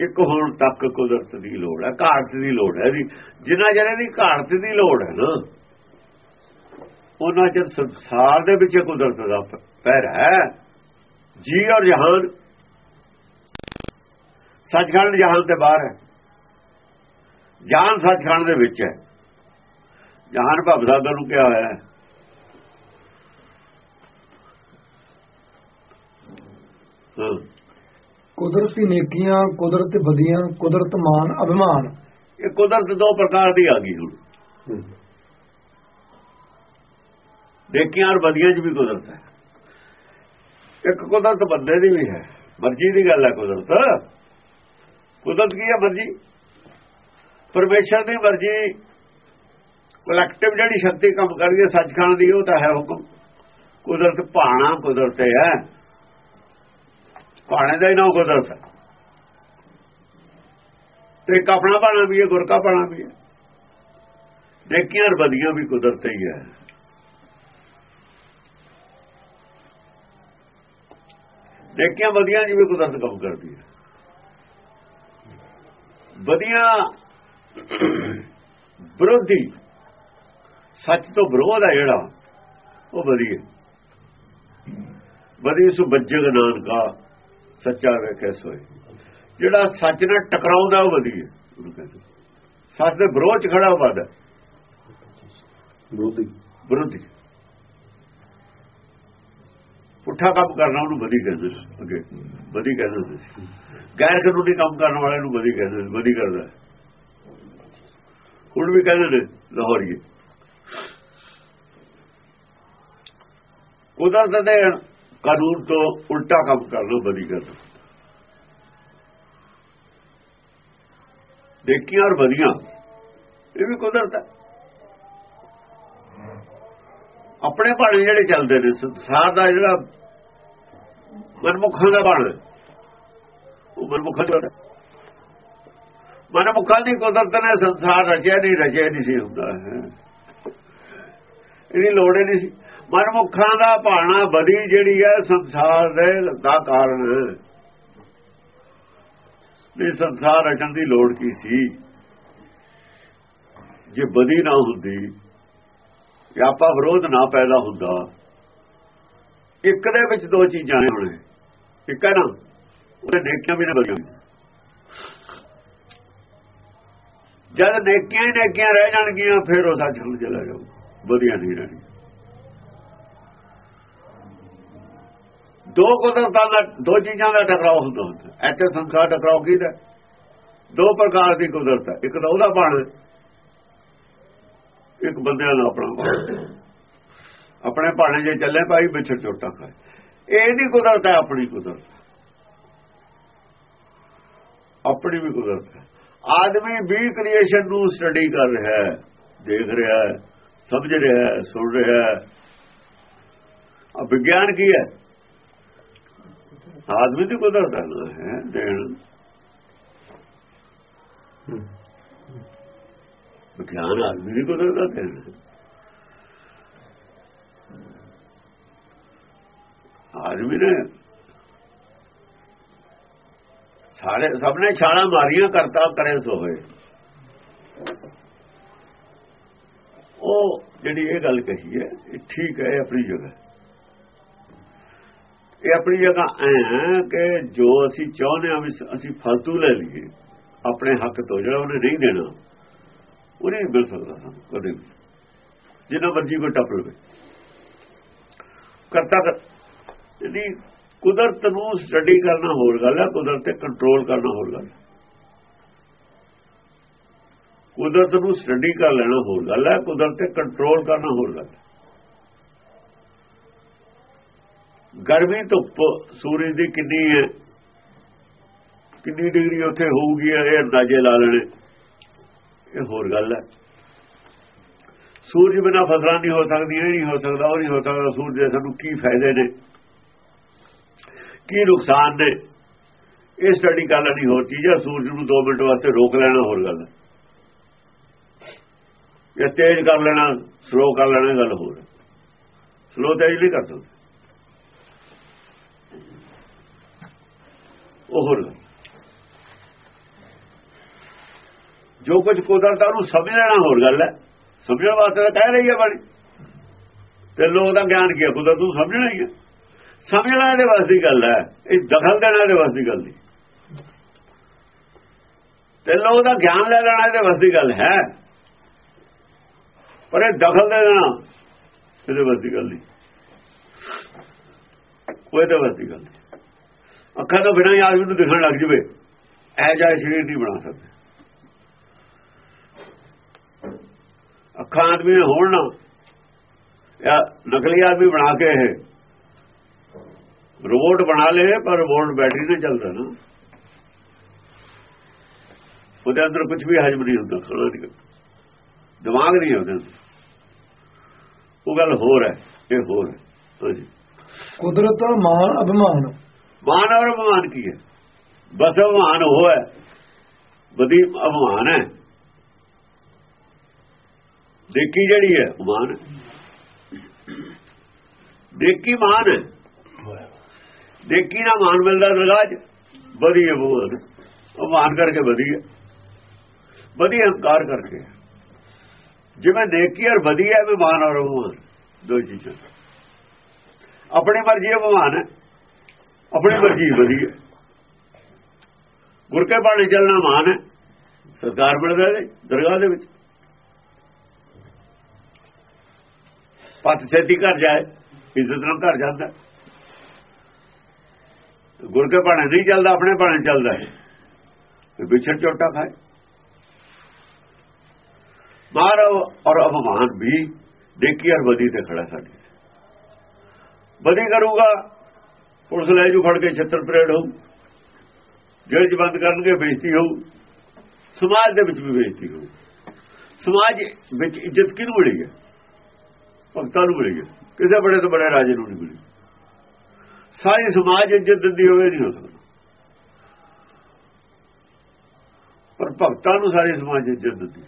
ਇੱਕ ਹੋਣ ਤੱਕ ਕੁਦਰਤ ਦੀ ਲੋੜ ਹੈ ਘਾਟ ਦੀ ਲੋੜ ਹੈ ਦੀ ਜਿੰਨਾ ਜਿਹੜੇ ਦੀ ਘਾਟ ਦੀ ਲੋੜ ਹੈ ਨਾ ਉਹਨਾਂ ਚਿਰ ਸੰਸਾਰ ਦੇ ਵਿੱਚ ਕੁਦਰਤ ਦਾ ਪੈਰ ਹੈ। ਜੀ ਔਰ ਜਹਾਨ ਸੱਚਖੰਡ ਜਹਾਨ ਦੇ ਬਾਹਰ ਹੈ। ਜਾਨ ਸੱਚਖੰਡ ਦੇ ਵਿੱਚ ਹੈ। ਜਹਾਨ ਭਵਸਾਗਰ ਨੂੰ ਕਿਹਾ ਹੋਇਆ ਹੈ। ਕੁਦਰਤੀ ਨੇਕੀਆਂ ਕੁਦਰਤ ਬਦੀਆਂ ਕੁਦਰਤ ਮਾਨ ਅਭਿਮਾਨ। ਇਹ ਕੁਦਰਤ ਦੋ ਪ੍ਰਕਾਰ ਦੀ ਆ ਗਈ ਹੁਣ। ਦੇਖੀਆਂ ਔਰ ਬਦੀਆਂ 'ਚ ਵੀ ਕੁਦਰਤ ਹੈ। ਇੱਕ ਕੁਦਰਤ ਬੰਦੇ ਦੀ ਵੀ ਹੈ। ਮਰਜ਼ੀ ਦੀ ਗੱਲ ਹੈ ਕੁਦਰਤ। ਕੁਦਰਤ ਕੀ ਹੈ ਮਰਜ਼ੀ ਪਰਮੇਸ਼ਰ ਦੀ ਮਰਜ਼ੀ ਕਲੈਕਟਿਵ ਜਿਹੜੀ ਸ਼ਕਤੀ ਕੰਮ ਕਰਦੀ ਰਹੀ ਹੈ, ਸੱਚਖੰਡ ਦੀ, ਉਹ ਤਾਂ ਹੈ ਹੁਕਮ। ਕੁਦਰਤ ਭਾਣਾ ਕੁਦਰਤ ਹੈ। ਭਾਣੇ ਦਾ ਹੀ ਨਾਮ ਕੁਦਰਤ। ਹੈ ਤੇ ਇੱਕ ਆਪਣਾ ਭਾਣਾ ਵੀ ਹੈ ਗੁਰਕਾ ਭਾਣਾ ਵੀ ਹੈ। ਦੇਖੀਆਂ ਬਦੀਆਂ ਵੀ ਕੁਦਰਤ ਹੀ ਹੈ। ਦੇਖੀਆਂ ਬਦੀਆਂ ਜਿਵੇਂ ਕੁਦਰਤ ਕੰਮ ਕਰਦੀ ਹੈ। ਬਦੀਆਂ ਵਿਰੋਧੀ। ਸੱਚ ਤੋਂ ਵਿਰੋਧ ਹੈ ਜਿਹੜਾ ਉਹ ਵਧੀਆ। ਬਦੀ ਸੁ ਬੱਜਗ ਨਾਨਕਾ ਸੱਚਾ ਵੇਖੇ ਸੋਏ। ਜਿਹੜਾ ਸੱਚ ਨਾਲ ਟਕਰਾਉਂਦਾ ਉਹ ਵਧੀਆ। ਸੱਚ ਦੇ ਵਿਰੋਧ ਚ ਖੜਾ ਹੋਵਾਦਾ ਵਿਰੋਧੀ। ਵਿਰੋਧੀ। ਪੁੱਠਾ ਕੰਮ ਕਰਨਾ ਉਹਨੂੰ ਵਧੀ ਕਹਿੰਦੇ ਸੀ, ਅੱਗੇ। ਵਧੀ ਕਹਿੰਦੇ ਸੀ। ਗੈਰ ਕਾਨੂੰਨੀ ਕੰਮ ਕਰਨ ਵਾਲੇ ਨੂੰ ਵਧੀ ਕਹਿੰਦੇ ਸੀ ਵਧੀ ਕਰਦਾ। ਹੁਣ ਵੀ ਕਹਿੰਦੇ ਨੇ ਲਾਹੌਰੀਏ। ਕੁਦਰਤ ਦੇ ਕਾਨੂੰਨ ਤੋਂ ਉਲਟਾ ਕੰਮ ਕਰ ਕਰਨਾ ਵਧੀ ਕਰਦਾ ਦੇਖੀਆਂ ਔਰ ਵਧੀਆਂ, ਇਹ ਵੀ ਕੁਦਰਤ ਹੈ। ਆਪਣੇ ਭਾਣੇ ਜਿਹੜੇ ਚੱਲਦੇ ਨੇ, ਸੰਸਾਰ ਦਾ ਜਿਹੜਾ ਮਨਮੁਖਾਂ ਦਾ ਬਣ ਉਹ ਮਨਮੁਖਾਂ ਦਾ ਮਨਮੁਖਾਂ ਦੀ ਕੁਦਰਤ ਨੇ ਸੰਸਾਰ ਰਚਿਆ ਨਹੀਂ ਰਚਿਆ ਨਹੀਂ ਸੀ ਹੁੰਦਾ। ਇਹਦੀ ਲੋੜ ਹੀ ਨਹੀਂ ਸੀ। ਮਨਮੁਖਾਂ ਦਾ ਭਾਣਾ ਬਦੀ ਜਿਹੜੀ ਹੈ, ਸੰਸਾਰ ਦੇ ਦਾ ਕਾਰਨ। ਇਹ ਸੰਸਾਰ ਰਚਣ ਦੀ ਲੋੜ ਕੀ ਸੀ? ਜੇ ਬਦੀ ਨਾ ਹੁੰਦੀ ਆਪਾ ਵਿਰੋਧ ਨਾ ਪੈਦਾ ਹੁੰਦਾ। ਇੱਕ ਦੇ ਵਿੱਚ ਦੋ ਚੀਜ਼ਾਂ ਨੇ ਹੁਣੇ। ਠੀਕ ਹੈ ਨਾ? ਉਹਦੇ ਨੇਕੀਆਂ ਵੀ ਨਾ ਬਦੀਆਂ ਜਦ ਨੇਕੀਆਂ ਹੀ ਨੇਕੀਆਂ ਰਹਿ ਜਾਣਗੀਆਂ, ਫਿਰ ਉਹ ਸੱਚ ਨੂੰ ਚਲਾ ਜਾਊ। ਵਧੀਆ ਨਹੀਂ ਰਹਿਣੀ। ਦੋ ਕੁਦਰਤਾਂ ਦਾ ਦੋ ਚੀਜ਼ਾਂ ਦਾ ਟਕਰਾਅ ਹੁੰਦਾ ਹੁੰਦਾ। ਇੱਥੇ ਸੰਸਾਰ ਟਕਰਾਅ ਕੀਦਾ ਦੋ ਪ੍ਰਕਾਰ ਦੀ ਕੁਦਰਤ ਹੈ। ਇੱਕ ਤਾਂ ਉਹਦਾ ਬਣ ਇੱਕ ਬੰਦਿਆਂ ਦਾ ਆਪਣਾ ਬਣ ਆਪਣੇ ਭਾਣੇ ਜੇ ਚੱਲੇ ਭਾਈ ਵਿਛੜ ਚੋਟਾ ਖਾਏ। ਇਹਦੀ ਕੁਦਰਤ ਹੈ, ਆਪਣੀ ਕੁਦਰਤ। ਆਪਣੀ ਵੀ ਕੁਦਰਤ ਹੈ। ਆਦਮੀ ਵੀ ਕ੍ਰੀਏਸ਼ਨ ਨੂੰ ਸਟੱਡੀ ਕਰ ਰਿਹਾ ਹੈ, ਦੇਖ ਰਿਹਾ ਹੈ, ਸਮਝ ਰਿਹਾ ਹੈ, ਸੁਣ ਰਿਹਾ ਹੈ। ਆ ਵਿਗਿਆਨ ਕੀ ਹੈ? ਆਦਮੀ ਦੀ ਕੁਦਰਤ ਹੈ ਦੇਣ। ਵਿਗਿਆਨ ਆਦਮੀ ਦੀ ਕੁਦਰਤ ਦਾ ਆਦਮੀ ਨੇ ਸਾਰੇ ਸਭ ਨੇ ਛਾਲਾਂ ਮਾਰੀਆਂ, ਕਰਤਾ ਕਰੇ ਸੋ ਹੋਏ ਉਹ ਜਿਹੜੀ ਇਹ ਗੱਲ ਕਹੀ ਹੈ, ਇਹ ਠੀਕ ਹੈ ਆਪਣੀ ਜਗ੍ਹਾ ਇਹ ਆਪਣੀ ਜਗ੍ਹਾ ਐ ਕਿ ਜੋ ਅਸੀਂ ਚਾਹੁੰਦੇ ਹਾਂ ਵੀ ਅਸੀਂ ਫਾਲਤੂ ਲੈ ਲਈਏ, ਆਪਣੇ ਹੱਕ ਤੋਂ ਜਿਹੜਾ ਉਹਨੇ ਨਹੀਂ ਦੇਣਾ, ਉਹ ਨਹੀਂ ਮਿਲ ਸਕਦਾ ਸਾਨੂੰ ਕਦੇ ਵੀ। ਜਿੰਨਾ ਮਰਜ਼ੀ ਕੋਈ ਟੱਪ ਲਵੇ। ਕਰਤਾ ਇਹਦੀ ਕੁਦਰਤ ਨੂੰ ਸਟੱਡੀ ਕਰਨਾ ਹੋਰ ਗੱਲ ਹੈ ਕੁਦਰਤ ਤੇ ਕੰਟਰੋਲ ਕਰਨਾ ਹੋਰ ਗੱਲ ਹੈ ਕੁਦਰਤ ਨੂੰ ਸਟੱਡੀ ਕਰ ਲੈਣਾ ਹੋਰ ਗੱਲ ਹੈ ਕੁਦਰਤ ਤੇ ਕੰਟਰੋਲ ਕਰਨਾ ਹੋਰ ਗੱਲ ਹੈ ਗਰਮੀ ਧੁੱਪ ਸੂਰਜ ਦੀ ਕਿੰਨੀ ਹੈ, ਕਿੰਨੀ ਡਿਗਰੀ ਉੱਥੇ ਹੋਊਗੀ, ਇਹ ਅੰਦਾਜ਼ੇ ਲਾ ਲੈਣੇ। ਇਹ ਹੋਰ ਗੱਲ ਹੈ ਸੂਰਜ ਬਿਨਾ ਫਸਲਾਂ ਨਹੀਂ ਹੋ ਸਕਦੀਆਂ, ਇਹ ਨਹੀਂ ਹੋ ਸਕਦਾ, ਉਹ ਨਹੀਂ ਹੋ ਸਕਦਾ, ਸੂਰਜ ਦੇ ਸਾਨੂੰ ਕੀ ਫਾਇਦੇ ਨੇ? ਕੀ ਨੁਕਸਾਨ ਨੇ? ਇਹ ਸਟੱਡੀ ਕਰ ਲੈਣੀ ਹੋਰ ਚੀਜ਼ ਹੈ ਸੂਰਜ ਨੂੰ 2 ਮਿੰਟ ਵਾਸਤੇ ਰੋਕ ਲੈਣਾ ਹੋਰ ਗੱਲ। ਹੈ ਇਹ ਤੇਜ਼ ਕਰ ਲੈਣਾ ਸਲੋ ਕਰ ਲੈਣਾ, ਗੱਲ ਹੋਰ। ਸਲੋ ਤੇਜ਼ ਨਹੀਂ ਕਰ ਸਕਦੇ। ਉਹ ਹੋਰ ਗੱਲ। ਜੋ ਕੁਝ ਕੁਦਰਤ ਨੂੰ ਸਮਝ ਲੈਣਾ ਹੋਰ ਗੱਲ ਹੈ। ਸਮਝਣ ਵਾਸਤੇ ਤਾਂ ਕਹਿ ਰਹੀ ਹੈ ਬੜੀ ਤੇ ਲੋਕ ਦਾ ਗਿਆਨ ਕੀ ਹੈ? ਕੁਦਰਤ ਨੂੰ ਸਮਝਣਾ ਹੀ ਹੈ। ਸਮਝਣਾ ਦੇ ਵਾਸਤੇ ਗੱਲ ਹੈ, ਇਹ ਦਖਲ ਦੇਣਾ ਦੇ ਵਾਸਤੇ ਗੱਲ ਨਹੀਂ। ਤੇ ਲੋਕ ਦਾ ਗਿਆਨ ਲੈ ਲੈਣਾ ਇਹਦੇ ਵਾਸਤੇ ਗੱਲ ਹੈ। ਪਰ ਇਹ ਦਖਲ ਦੇ ਦੇਣਾ ਇਹਦੇ ਵਾਸਤੇ ਗੱਲ ਨਹੀਂ। ਕੋਈ ਤੇ ਵਾਸਤੇ ਗੱਲ ਨਹੀਂ। ਅੱਖਾਂ ਤੋਂ ਬਿਨਾਂ ਹੀ ਆਦਮੀ ਨੂੰ ਦਿਖਣ ਲੱਗ ਜਵੇ ਐ ਜਾ ਸ਼ਰੀਰ ਨਹੀਂ ਬਣਾ ਸਕਦੇ। ਅੱਖਾਂ ਆਦਮੀ ਨੇ ਹੋਣ ਨਾ ਜਾਂ ਨਕਲੀ ਆਦਮੀ ਬਣਾ ਕੇ ਇਹ ਰੋਬੋਟ ਬਣਾ ਲੇ ਪਰ ਰੋਬੋਟ ਬੈਟਰੀ ਤੇ ਚੱਲਦਾ ਨਾ। ਉਹਦੇ ਅੰਦਰ ਕੁਝ ਵੀ ਹਜਮ ਨਹੀਂ ਹੁੰਦਾ ਖਾਣਾ ਨਹੀਂ ਦਿਮਾਗ ਨਹੀਂ ਅੰਦਰ ਉਹ ਗੱਲ ਹੋਰ ਹੈ ਇਹ ਹੋਰ ਹੈ। ਕੁਦਰਤ ਮਾਨ ਅਭਿਮਾਨ। ਮਾਨ ਔਰ ਅਭਿਮਾਨ ਕੀ ਹੈ? ਬਸ ਅਭਿਮਾਨ ਉਹ ਹੈ। ਬਦੀ ਅਭਿਮਾਨ ਹੈ। ਦੇਖੀ ਜਿਹੜੀ ਹੈ ਮਾਨ ਦੇਖੀ ਮਾਨ ਹੈ। ਦੇਖੀ ਨਾ ਮਾਨ ਮਿਲਦਾ ਦਰਗਾਹ 'ਚ। ਵਧੀਆ ਬੋਲ ਅਭਿਮਾਨ ਕਰਕੇ ਵਧੀਆ। ਵਧੀਆ ਹੰਕਾਰ ਕਰਕੇ। ਜਿਵੇਂ ਦੇਖੀ ਔਰ ਵਧੀਆ ਵੀ ਮਾਨ ਔਰ ਅਭਿਮਾਨ। ਦੋ ਚੀਜ਼ਾਂ। ਆਪਣੀ ਮਰਜ਼ੀ ਅਭਿਮਾਨ ਹੈ। ਆਪਣੀ ਮਰਜ਼ੀ ਵਧੀਆ। ਗੁਰ ਕੇ ਬਾਣੀ ਚੱਲਣਾ ਮਾਨ ਹੈ। ਸਰਕਾਰ ਮਿਲਦਾ ਹੈ ਦਰਗਾਹ ਦੇ ਵਿੱਚ। ਪੱਤ ਛੇਤੀ ਘਰ ਜਾਏ, ਇੱਜ਼ਤ ਨਾਲ ਘਰ ਜਾਂਦਾ। ਗੁਰ ਕੇ ਭਾਣੇ ਨਹੀਂ ਚੱਲਦਾ, ਆਪਣੇ ਭਾਣੇ ਚੱਲਦਾ ਹੈ। ਵਿਛੜ ਚੋਟਾ ਖਾਏ। ਮਾਰ ਔਰ ਅਪਮਾਨ ਵੀ ਦੇਖੀ ਔਰ ਬਦੀ ਤੇ ਖੜਾ ਸਾਡੇ। ਬਦੀ ਕਰੂਗਾ, ਪੁਲਿਸ ਲੈ ਜੂ, ਫੜ ਕੇ ਛੱਤਰ ਪਰੇਡ ਹੋਊ। ਜੇਲ੍ਹ ਚ ਬੰਦ ਕਰਨਗੇ, ਬੇਇੱਜ਼ਤੀ ਹੋਊ। ਸਮਾਜ ਦੇ ਵਿੱਚ ਵੀ ਬੇਇੱਜ਼ਤੀ ਹੋਊ। ਸਮਾਜ ਵਿੱਚ ਇੱਜ਼ਤ ਕਿਹਨੂੰ ਮਿਲੀ ਹੈ? ਭਗਤਾਂ ਨੂੰ ਮਿਲੀ ਹੈ। ਕਿਸੇ ਬੜੇ ਤੋਂ ਬੜੇ ਰਾਜੇ ਨੂੰ ਨਹੀਂ ਮਿਲੀ। ਸਾਰੀ ਸਮਾਜ ਇੱਜ਼ਤ ਦਿੰਦੀ ਹੋਵੇ ਨਹੀਂ ਹੋ ਸਕਦਾ। ਪਰ ਭਗਤਾਂ ਨੂੰ ਸਾਰੀ ਸਮਾਜ ਇੱਜ਼ਤ ਦਿੰਦੀ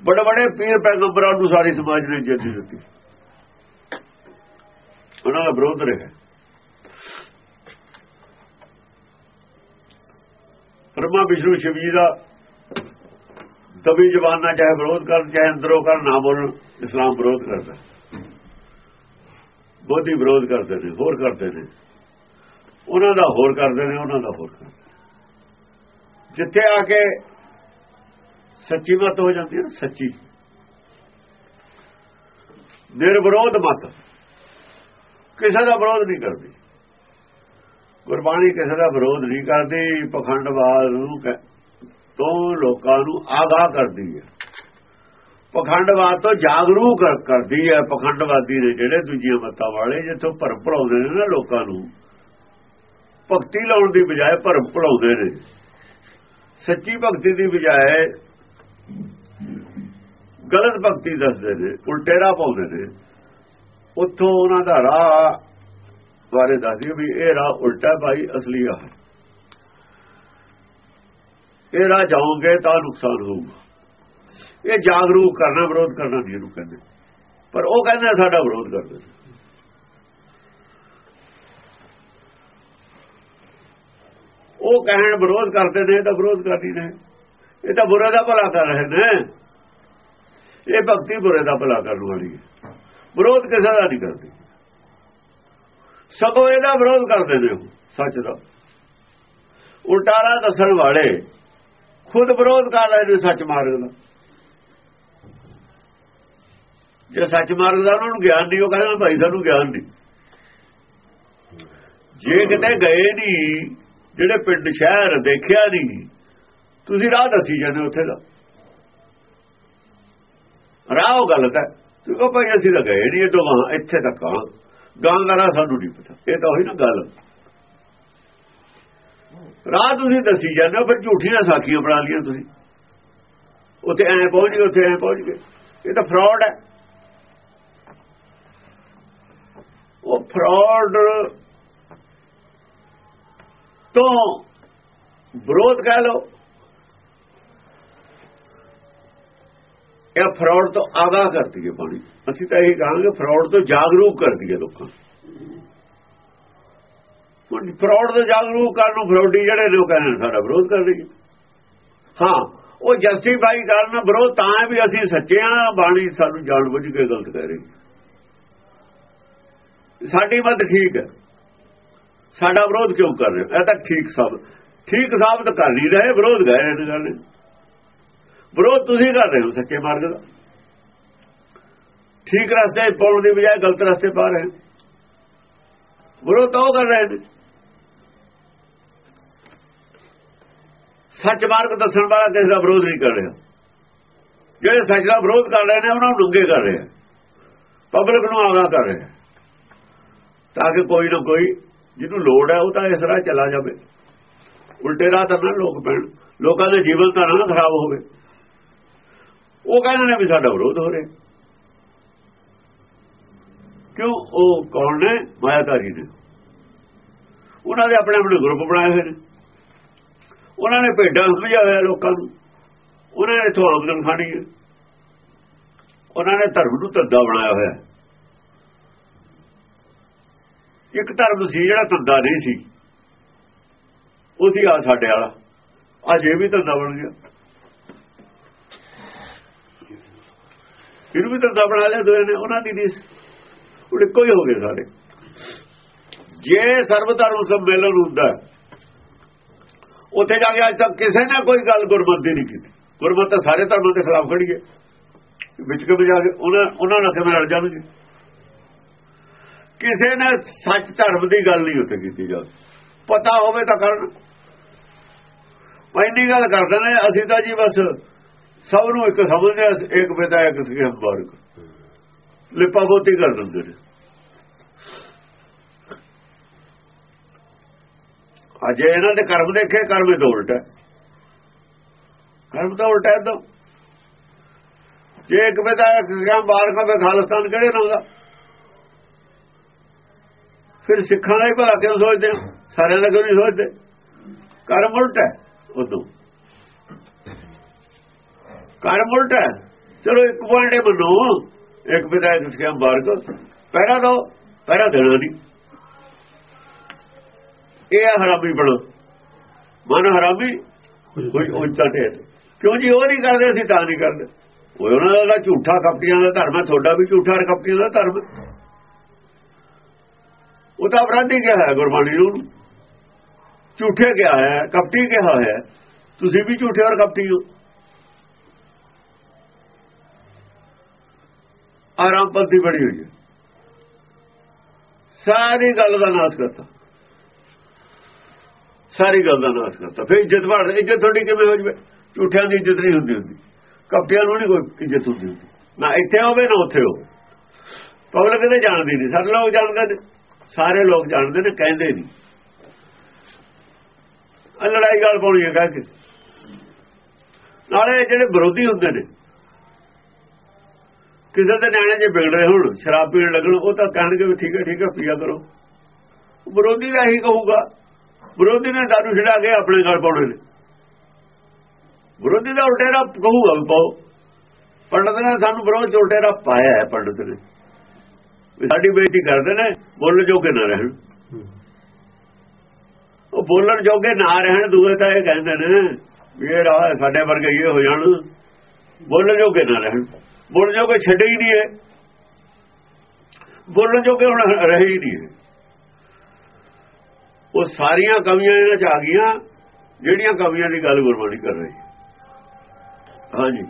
ਬੜੇ ਬੜੇ ਪੀਰ ਪੈਗੰਬਰਾਂ ਨੂੰ ਸਾਰੀ ਸਮਾਜ ਨੇ ਇੱਜ਼ਤ ਦਿੱਤੀ। ਉਹਨਾਂ ਦਾ ਵਿਰੋਧ ਰਿਹਾ। ਪਰਮਾ ਵਿਸ਼ਨੂੰ ਸ਼ਿਵਜੀ ਦਾ ਦਬੀ ਜ਼ਬਾਨ ਨਾਲ ਚਾਹੇ ਵਿਰੋਧ ਕਰਨ, ਚਾਹੇ ਅੰਦਰੋਂ ਕਰਨ, ਨਾ ਬੋਲਣ, ਇਸਲਾਮ ਵਿਰੋਧ ਕਰਦਾ। ਬੋਧੀ ਵਿਰੋਧ ਕਰਦੇ ਨੇ, ਹੋਰ ਕਰਦੇ ਨੇ। ਉਹਨਾਂ ਦਾ ਹੋਰ ਕਰਦੇ ਨੇ, ਉਹਨਾਂ ਦਾ ਹੋਰ ਕਰਦੇ ਜਿੱਥੇ ਆ ਕੇ ਸੱਚੀ ਮਤ ਹੋ ਜਾਂਦੀ ਹੈ ਸੱਚੀ। ਨਿਰਵਿਰੋਧ ਮਤ। ਕਿਸੇ ਦਾ ਵਿਰੋਧ ਨਹੀਂ ਕਰਦੀ। ਗੁਰਬਾਣੀ ਕਿਸੇ ਦਾ ਵਿਰੋਧ ਨਹੀਂ ਕਰਦੀ, ਪਖੰਡਵਾਦ ਨੂੰ ਤੋਂ ਲੋਕਾਂ ਨੂੰ ਆਗਾਹ ਕਰਦੀ ਹੈ। ਪਖੰਡਵਾਦ ਤੋਂ ਜਾਗਰੂਕ ਕਰਦੀ ਹੈ, ਪਖੰਡਵਾਦੀ ਨੇ ਜਿਹੜੇ ਦੂਜੀਆਂ ਮਤਾਂ ਵਾਲੇ, ਜਿੱਥੋਂ ਭਰਮ ਭਲਾਉਂਦੇ ਨੇ ਨਾ ਲੋਕਾਂ ਨੂੰ। ਭਗਤੀ ਲਾਉਣ ਦੀ ਬਜਾਏ ਭਰਮ ਭਲਾਉਂਦੇ ਨੇ। ਸੱਚੀ ਭਗਤੀ ਦੀ ਬਜਾਏ ਗਲਤ ਭਗਤੀ ਦੱਸਦੇ ਨੇ ਉਲਟੇ ਰਾਹ ਪਾਉਂਦੇ ਨੇ। ਉੱਥੋਂ ਉਹਨਾਂ ਦਾ ਰਾਹ ਬਾਰੇ ਦੱਸਦੀ ਵੀ ਇਹ ਰਾਹ ਉਲਟਾ ਭਾਈ, ਅਸਲੀ ਆ ਇਹ ਰਾਹ ਜਾਓਗੇ ਤਾਂ ਨੁਕਸਾਨ ਹੋਊਗਾ। ਇਹ ਜਾਗਰੂਕ ਕਰਨਾ, ਵਿਰੋਧ ਕਰਨਾ ਨਹੀਂ ਇਹਨੂੰ ਕਹਿੰਦੇ। ਪਰ ਉਹ ਕਹਿੰਦੇ ਸਾਡਾ ਵਿਰੋਧ ਕਰਦੇ ਨੇ। ਉਹ ਕਹਿਣ ਵਿਰੋਧ ਕਰਦੇ ਨੇ ਤਾਂ ਵਿਰੋਧ ਕਰਦੀ ਨੇ। ਇਹ ਤਾਂ ਬੁਰੇ ਦਾ ਭਲਾ ਕਰ ਰਹੇ ਨੇ। ਇਹ ਭਗਤੀ ਬੁਰੇ ਦਾ ਭਲਾ ਕਰਨ ਵਾਲੀ ਹੈ। ਵਿਰੋਧ ਕਿਸੇ ਦਾ ਨਹੀਂ ਕਰਦੀ। ਸਗੋਂ ਇਹਦਾ ਵਿਰੋਧ ਕਰਦੇ ਨੇ ਸੱਚ ਦਾ। ਉਲਟਾਰਾ ਦੱਸਣ ਵਾਲੇ ਖੁਦ ਵਿਰੋਧ ਕਰ ਰਹੇ ਨੇ ਸੱਚ ਮਾਰਗ ਦਾ। ਜੇ ਸੱਚ ਮਾਰਗ ਦਾ ਉਹਨਾਂ ਨੂੰ ਗਿਆਨ ਨਹੀਂ, ਉਹ ਕਹਿੰਦੇ ਭਾਈ ਸਾਨੂੰ ਗਿਆਨ ਨਹੀਂ। ਜੇ ਕਿਤੇ ਗਏ ਨਹੀਂ, ਜਿਹੜੇ ਪਿੰਡ, ਸ਼ਹਿਰ ਦੇਖਿਆ ਨਹੀਂ, ਤੁਸੀਂ ਰਾਹ ਦੱਸੀ ਜਾਂਦੇ ਉੱਥੇ ਦਾ। ਰਾਹ ਉਹ ਗਲਤ ਹੈ। ਕਿਉਂਕਿ ਭਾਈ ਅਸੀਂ ਤਾਂ ਗਏ ਨਹੀਂ ਇਦੋਂ ਇੱਥੇ ਤੱਕ ਆ ਗਾਂ ਦਾ ਰਾਹ ਸਾਨੂੰ ਨਹੀਂ ਪਤਾ। ਇਹ ਤਾਂ ਹੋਈ ਨਾ ਗੱਲ। ਰਾਹ ਤੁਸੀਂ ਦੱਸੀ ਜਾਂਦੇ ਹੋ, ਫਿਰ ਝੂਠੀਆਂ ਸਾਖੀਆਂ ਬਣਾ ਲੀਆਂ ਤੁਸੀਂ। ਉੱਥੇ ਐ ਪਹੁੰਚ ਗਏ, ਉੱਥੇ ਐ ਪਹੁੰਚ ਗਏ। ਇਹ ਤਾਂ ਫਰਾਡ ਹੈ ਉਹ ਫਰਾਡ ਤੋਂ ਵਿਰੋਧ ਕਹਿ ਲੋ ਇਹ ਫਰਾਡ ਤੋਂ ਆਗਾਹ ਕਰਦੀ ਹੈ ਬਾਣੀ। ਅਸੀਂ ਤਾਂ ਇਹ ਕਹਾਂਗੇ, ਫਰਾਡ ਤੋਂ ਜਾਗਰੂਕ ਕਰਦੀ ਹੈ ਲੋਕਾਂ ਨੂੰ। ਫਰਾਡ ਤੋਂ ਜਾਗਰੂਕ ਕਰਨ ਨੂੰ ਫਰਾਡੀ ਜਿਹੜੇ ਲੋਕ ਨੇ, ਸਾਡਾ ਵਿਰੋਧ ਕਰ ਰਹੀ ਹਾਂ। ਉਹ ਜਸਟੀਫਾਈ ਕਰਨ ਵਿਰੋਧ, ਤਾਂ ਵੀ ਅਸੀਂ ਸੱਚੇ ਆ ਬਾਣੀ ਸਾਨੂੰ ਜਾਣ ਬੁੱਝ ਕੇ ਗਲਤ ਕਹਿ ਰਹੀ ਸਾਡੀ ਮਤ ਠੀਕ ਹੈ। ਸਾਡਾ ਵਿਰੋਧ ਕਿਉਂ ਕਰ ਰਹੇ ਇਹ ਤਾਂ ਠੀਕ ਸਭ ਠੀਕ ਸਾਬਤ ਕਰ ਨਹੀਂ ਰਹੇ, ਵਿਰੋਧ ਗਏ ਇਹਨਾਂ ਗੱਲ ਵਿਰੋਧ ਤੁਸੀਂ ਕਰ ਰਹੇ ਹੋ ਸੱਚੇ ਮਾਰਗ ਦਾ। ਠੀਕ ਰਸਤੇ ਪਾਉਣ ਦੀ ਬਜਾਏ ਗਲਤ ਰਸਤੇ ਪਾ ਰਹੇ ਵਿਰੋਧ ਤਾਂ ਉਹ ਕਰ ਰਹੇ ਨੇ। ਸੱਚ ਮਾਰਗ ਦੱਸਣ ਵਾਲਾ ਕਿਸੇ ਦਾ ਵਿਰੋਧ ਨਹੀਂ ਕਰ ਰਿਹਾ। ਜਿਹੜੇ ਸੱਚ ਦਾ ਵਿਰੋਧ ਕਰ ਰਹੇ ਨੇ, ਉਹਨਾਂ ਨੂੰ ਡੁੱਗੇ ਕਰ ਰਹੇ ਪਬਲਿਕ ਨੂੰ ਆਗਾ ਕਰ ਰਹੇ ਤਾਂ ਕਿ ਕੋਈ ਨਾ ਕੋਈ ਜਿਹਨੂੰ ਲੋੜ ਹੈ ਉਹ ਤਾਂ ਇਸ ਰਾਹ ਚਲਾ ਜਾਵੇ। ਉਲਟੇ ਰਾਹ ਤਾਂ ਨਾ ਲੋਕ ਪੈਣ। ਲੋਕਾਂ ਦੇ ਜੀਵਨ ਤਾਂ ਨਾ ਖਰਾਬ ਹੋਵੇ। ਉਹ ਕਹਿੰਦੇ ਨੇ ਵੀ ਸਾਡਾ ਵਿਰੋਧ ਹੋ ਰਿਹਾ। ਕਿਉਂ? ਉਹ ਕੌਣ ਨੇ? ਮਾਇਆਕਾਰੀ ਨੇ। ਉਹਨਾਂ ਦੇ ਆਪਣੇ ਆਪਣੇ ਗਰੁੱਪ ਬਣਾਏ ਹੋਏ ਨੇ। ਉਹਨਾਂ ਨੇ ਭੇਡਾਂ ਸਮਝਿਆ ਹੋਇਆ ਲੋਕਾਂ ਨੂੰ। ਉਹਨਾਂ ਨੇ ਇਥੋਂ ਆਮਦਨ ਖਾਣੀ ਹੈ। ਉਹਨਾਂ ਨੇ ਧਰਮ ਨੂੰ ਧੰਦਾ ਬਣਾਇਆ ਹੋਇਆ। ਇੱਕ ਧਰਮ ਸੀ ਜਿਹੜਾ ਧੰਦਾ ਨਹੀਂ ਸੀ। ਉਹ ਸੀ ਆ ਸਾਡੇ ਵਾਲਾ। ਅੱਜ ਇਹ ਵੀ ਧੰਦਾ ਬਣ ਗਿਆ। ਫਿਰ ਵੀ ਧੰਦਾ ਬਣਾ ਲਿਆ ਦੋਏ ਨੇ, ਉਹਨਾਂ ਦੀ ਨਹੀਂ ਉਹ ਇੱਕੋ ਹੀ ਹੋ ਗਏ ਸਾਰੇ। ਜੇ ਸਰਵ ਧਰਮ ਸੰਮੇਲਨ ਹੁੰਦਾ ਉੱਥੇ ਜਾ ਕੇ ਅੱਜ ਤੱਕ ਕਿਸੇ ਨੇ ਕੋਈ ਗੱਲ ਗੁਰਮਤਿ ਨਹੀਂ ਕੀਤੀ। ਗੁਰਮਤਿ ਸਾਰੇ ਧਰਮਾਂ ਦੇ ਖਿਲਾਫ ਖੜੀ ਹੈ। ਵਿੱਚ ਕੇ ਜਾ ਕੇ? ਉਹਨਾਂ ਉਹਨਾਂ ਨਾਲ ਕਿਵੇਂ ਲੜ ਜਾਣਗੇ? ਕਿਸੇ ਨੇ ਸੱਚ ਧਰਮ ਦੀ ਗੱਲ ਨਹੀਂ ਉੱਥੇ ਕੀਤੀ ਜਾ ਪਤਾ ਹੋਵੇ ਤਾਂ ਕਰਨ। ਇੰਨੀ ਗੱਲ ਕਰਦੇ ਨੇ ਅਸੀਂ ਤਾਂ ਜੀ ਬਸ ਸਭ ਨੂੰ ਇੱਕ ਸਮਝਦੇ ਇੱਕ ਪਿਤਾ, ਇੱਕ ਸਿੱਖ ਵਰਗ ਲਿਪਾ ਬੋਤੀ ਕਰ ਦਿੰਦੇ ਨੇ। ਅਜੇ ਇਹਨਾਂ ਦੇ ਕਰਮ ਦੇਖੇ, ਕਰਮ ਤੋਂ ਉਲਟਾ ਕਰਮ ਤਾਂ ਉਲਟਾ ਤਾਂ ਜੇ ਇੱਕ ਪਿਤਾ, ਇੱਕ ਬਾਰ ਹੋਵੇ, ਖਾਲਸਤਾਨ ਕਿਹੜੇ ਨਾਉਂਦਾ ਫਿਰ ਸਿੱਖਾਂ ਦਾ ਹੀ ਭਲਾ ਕਿਉਂ ਸੋਚਦੇ ਹੋ? ਸਾਰਿਆਂ ਦਾ ਕਿਉਂ ਨਹੀਂ ਸੋਚਦੇ? ਕਰਮ ਉਲਟਾ ਉਦੋਂ। ਕਰਮ ਉਲਟਾ ਚਲੋ ਇੱਕ ਪੁਆਇੰਟ ਇਹ ਮੰਨੋ, ਇੱਕ ਪਿਤਾ ਇੱਕ ਸਿੱਖਾਂ ਬਾਰ ਪਹਿਰਾ ਦੋ ਪਹਿਰਾ ਦੇਣਾ ਨਹੀਂ। ਇਹ ਹਰਾਮੀ ਬਣੋ। ਮਨ ਹਰਾਮੀ, ਕੋਈ ਉੱਚਾ ਢੇਰ। ਕਿਉਂ ਜੀ? ਉਹ ਨਹੀਂ ਕਰਦੇ, ਅਸੀਂ ਤਾਂ ਨਹੀਂ ਕਰਦੇ। ਉਹ ਉਹਨਾਂ ਦਾ ਝੂਠਾ ਕਪਟੀਆਂ ਦਾ ਧਰਮ ਹੈ, ਤੁਹਾਡਾ ਵੀ ਝੂਠਾ ਕਪਟੀਆਂ ਦਾ ਧਰਮ ਉਹ ਤਾਂ ਅਪਰਾਧੀ ਕਿਹਾ ਹੈ ਗੁਰਬਾਣੀ ਨੂੰ। ਝੂਠੇ ਕਿਹਾ ਹੈ, ਕਪਟੀ ਕਿਹਾ ਹੈ। ਤੁਸੀਂ ਵੀ ਝੂਠੇ ਔਰ ਕਪਟੀ ਹੋ। ਆਰਾਮਪੰਥੀ ਬੜੀ ਹੋਈ ਹੈ। ਸਾਰੀ ਗੱਲ ਦਾ ਨਾਸ ਕਰਤਾ। ਸਾਰੀ ਗੱਲ ਦਾ ਨਾਸ ਕਰਤਾ। ਫਿਰ ਇੱਜ਼ਤ ਵੜ, ਇੱਜ਼ਤ ਤੁਹਾਡੀ ਕਿਵੇਂ ਹੋ ਜਵੇ? ਝੂਠਿਆਂ ਦੀ ਇੱਜ਼ਤ ਨਹੀਂ ਹੁੰਦੀ ਹੁੰਦੀ। ਕਪਟਿਆਂ ਨੂੰ ਨਹੀਂ ਕੋਈ ਇੱਜ਼ਤ ਹੁੰਦੀ ਹੁੰਦੀ। ਨਾ ਇੱਥੇ ਹੋਵੇ, ਨਾ ਉੱਥੇ ਹੋਵੇ। ਪਬਲਿਕ ਤੇ ਜਾਣਦੀ ਨਹੀਂ। ਸਾਰੇ ਲੋਕ ਜਾਣਦੇ ਨੇ। ਸਾਰੇ ਲੋਕ ਜਾਣਦੇ ਨੇ, ਕਹਿੰਦੇ ਨਹੀਂ। ਆ ਲੜਾਈ ਗੱਲ ਪਾਉਣੀ ਹੈ ਕਹਿ ਕੇ। ਨਾਲੇ ਜਿਹੜੇ ਵਿਰੋਧੀ ਹੁੰਦੇ ਨੇ, ਕਿਸੇ ਦੇ ਨਿਆਣੇ ਜੇ ਵਿਗੜ ਰਹੇ ਹੋਣ, ਸ਼ਰਾਬ ਪੀਣ ਲੱਗਣ, ਉਹ ਤਾਂ ਕਹਿਣਗੇ ਵੀ ਠੀਕ ਹੈ ਠੀਕ ਹੈ, ਪੀਆ ਕਰੋ। ਵਿਰੋਧੀ ਦਾ ਹੀ ਕਹੂਗਾ। ਵਿਰੋਧੀ ਨੇ ਦਾਰੂ ਛਡਾ ਕੇ ਆਪਣੇ ਘਰ ਪਾਉਣੇ ਨੇ। ਵਿਰੋਧੀ ਦਾ ਉਲਟੇਰਾ ਕਹੂਗਾ ਵੀ ਪਾਓ। ਪੰਡਤ ਨੇ ਸਾਨੂੰ ਵਿਰੋਧ ਉਲਟੇਰਾ ਪਾਇਆ ਹੈ, ਪੰਡਤ ਨੇ। ਸਾਡੀ ਬੇਇੱਜ਼ਤੀ ਕਰਦੇ ਨੇ, ਬੋਲਣ ਜੋਗੇ ਨਾ ਰਹਿਣ। ਉਹ ਬੋਲਣ ਜੋਗੇ ਨਾ ਰਹਿਣ, ਦੂਏ ਤਾਂ ਇਹ ਕਹਿੰਦੇ ਨੇ ਇਹ ਰਾਹ ਸਾਡੇ ਵਰਗੇ ਇਹ ਹੋ ਜਾਣ। ਬੋਲਣ ਜੋਗੇ ਨਾ ਰਹਿਣ। ਬੋਲਣ ਜੋਗੇ ਛੱਡੇ ਹੀ ਨਹੀਂ ਹੈ ਬੋਲਣ ਜੋਗੇ ਹੁਣ ਰਹੇ ਹੀ ਨਹੀਂ ਉਹ ਸਾਰੀਆਂ ਕਮੀਆਂ ਇਹਨਾਂ ਚ ਆ ਗਈਆਂ, ਜਿਹੜੀਆਂ ਕਮੀਆਂ ਦੀ ਗੱਲ ਗੁਰਬਾਣੀ ਕਰ ਰਹੀ। ਹਾਂਜੀ।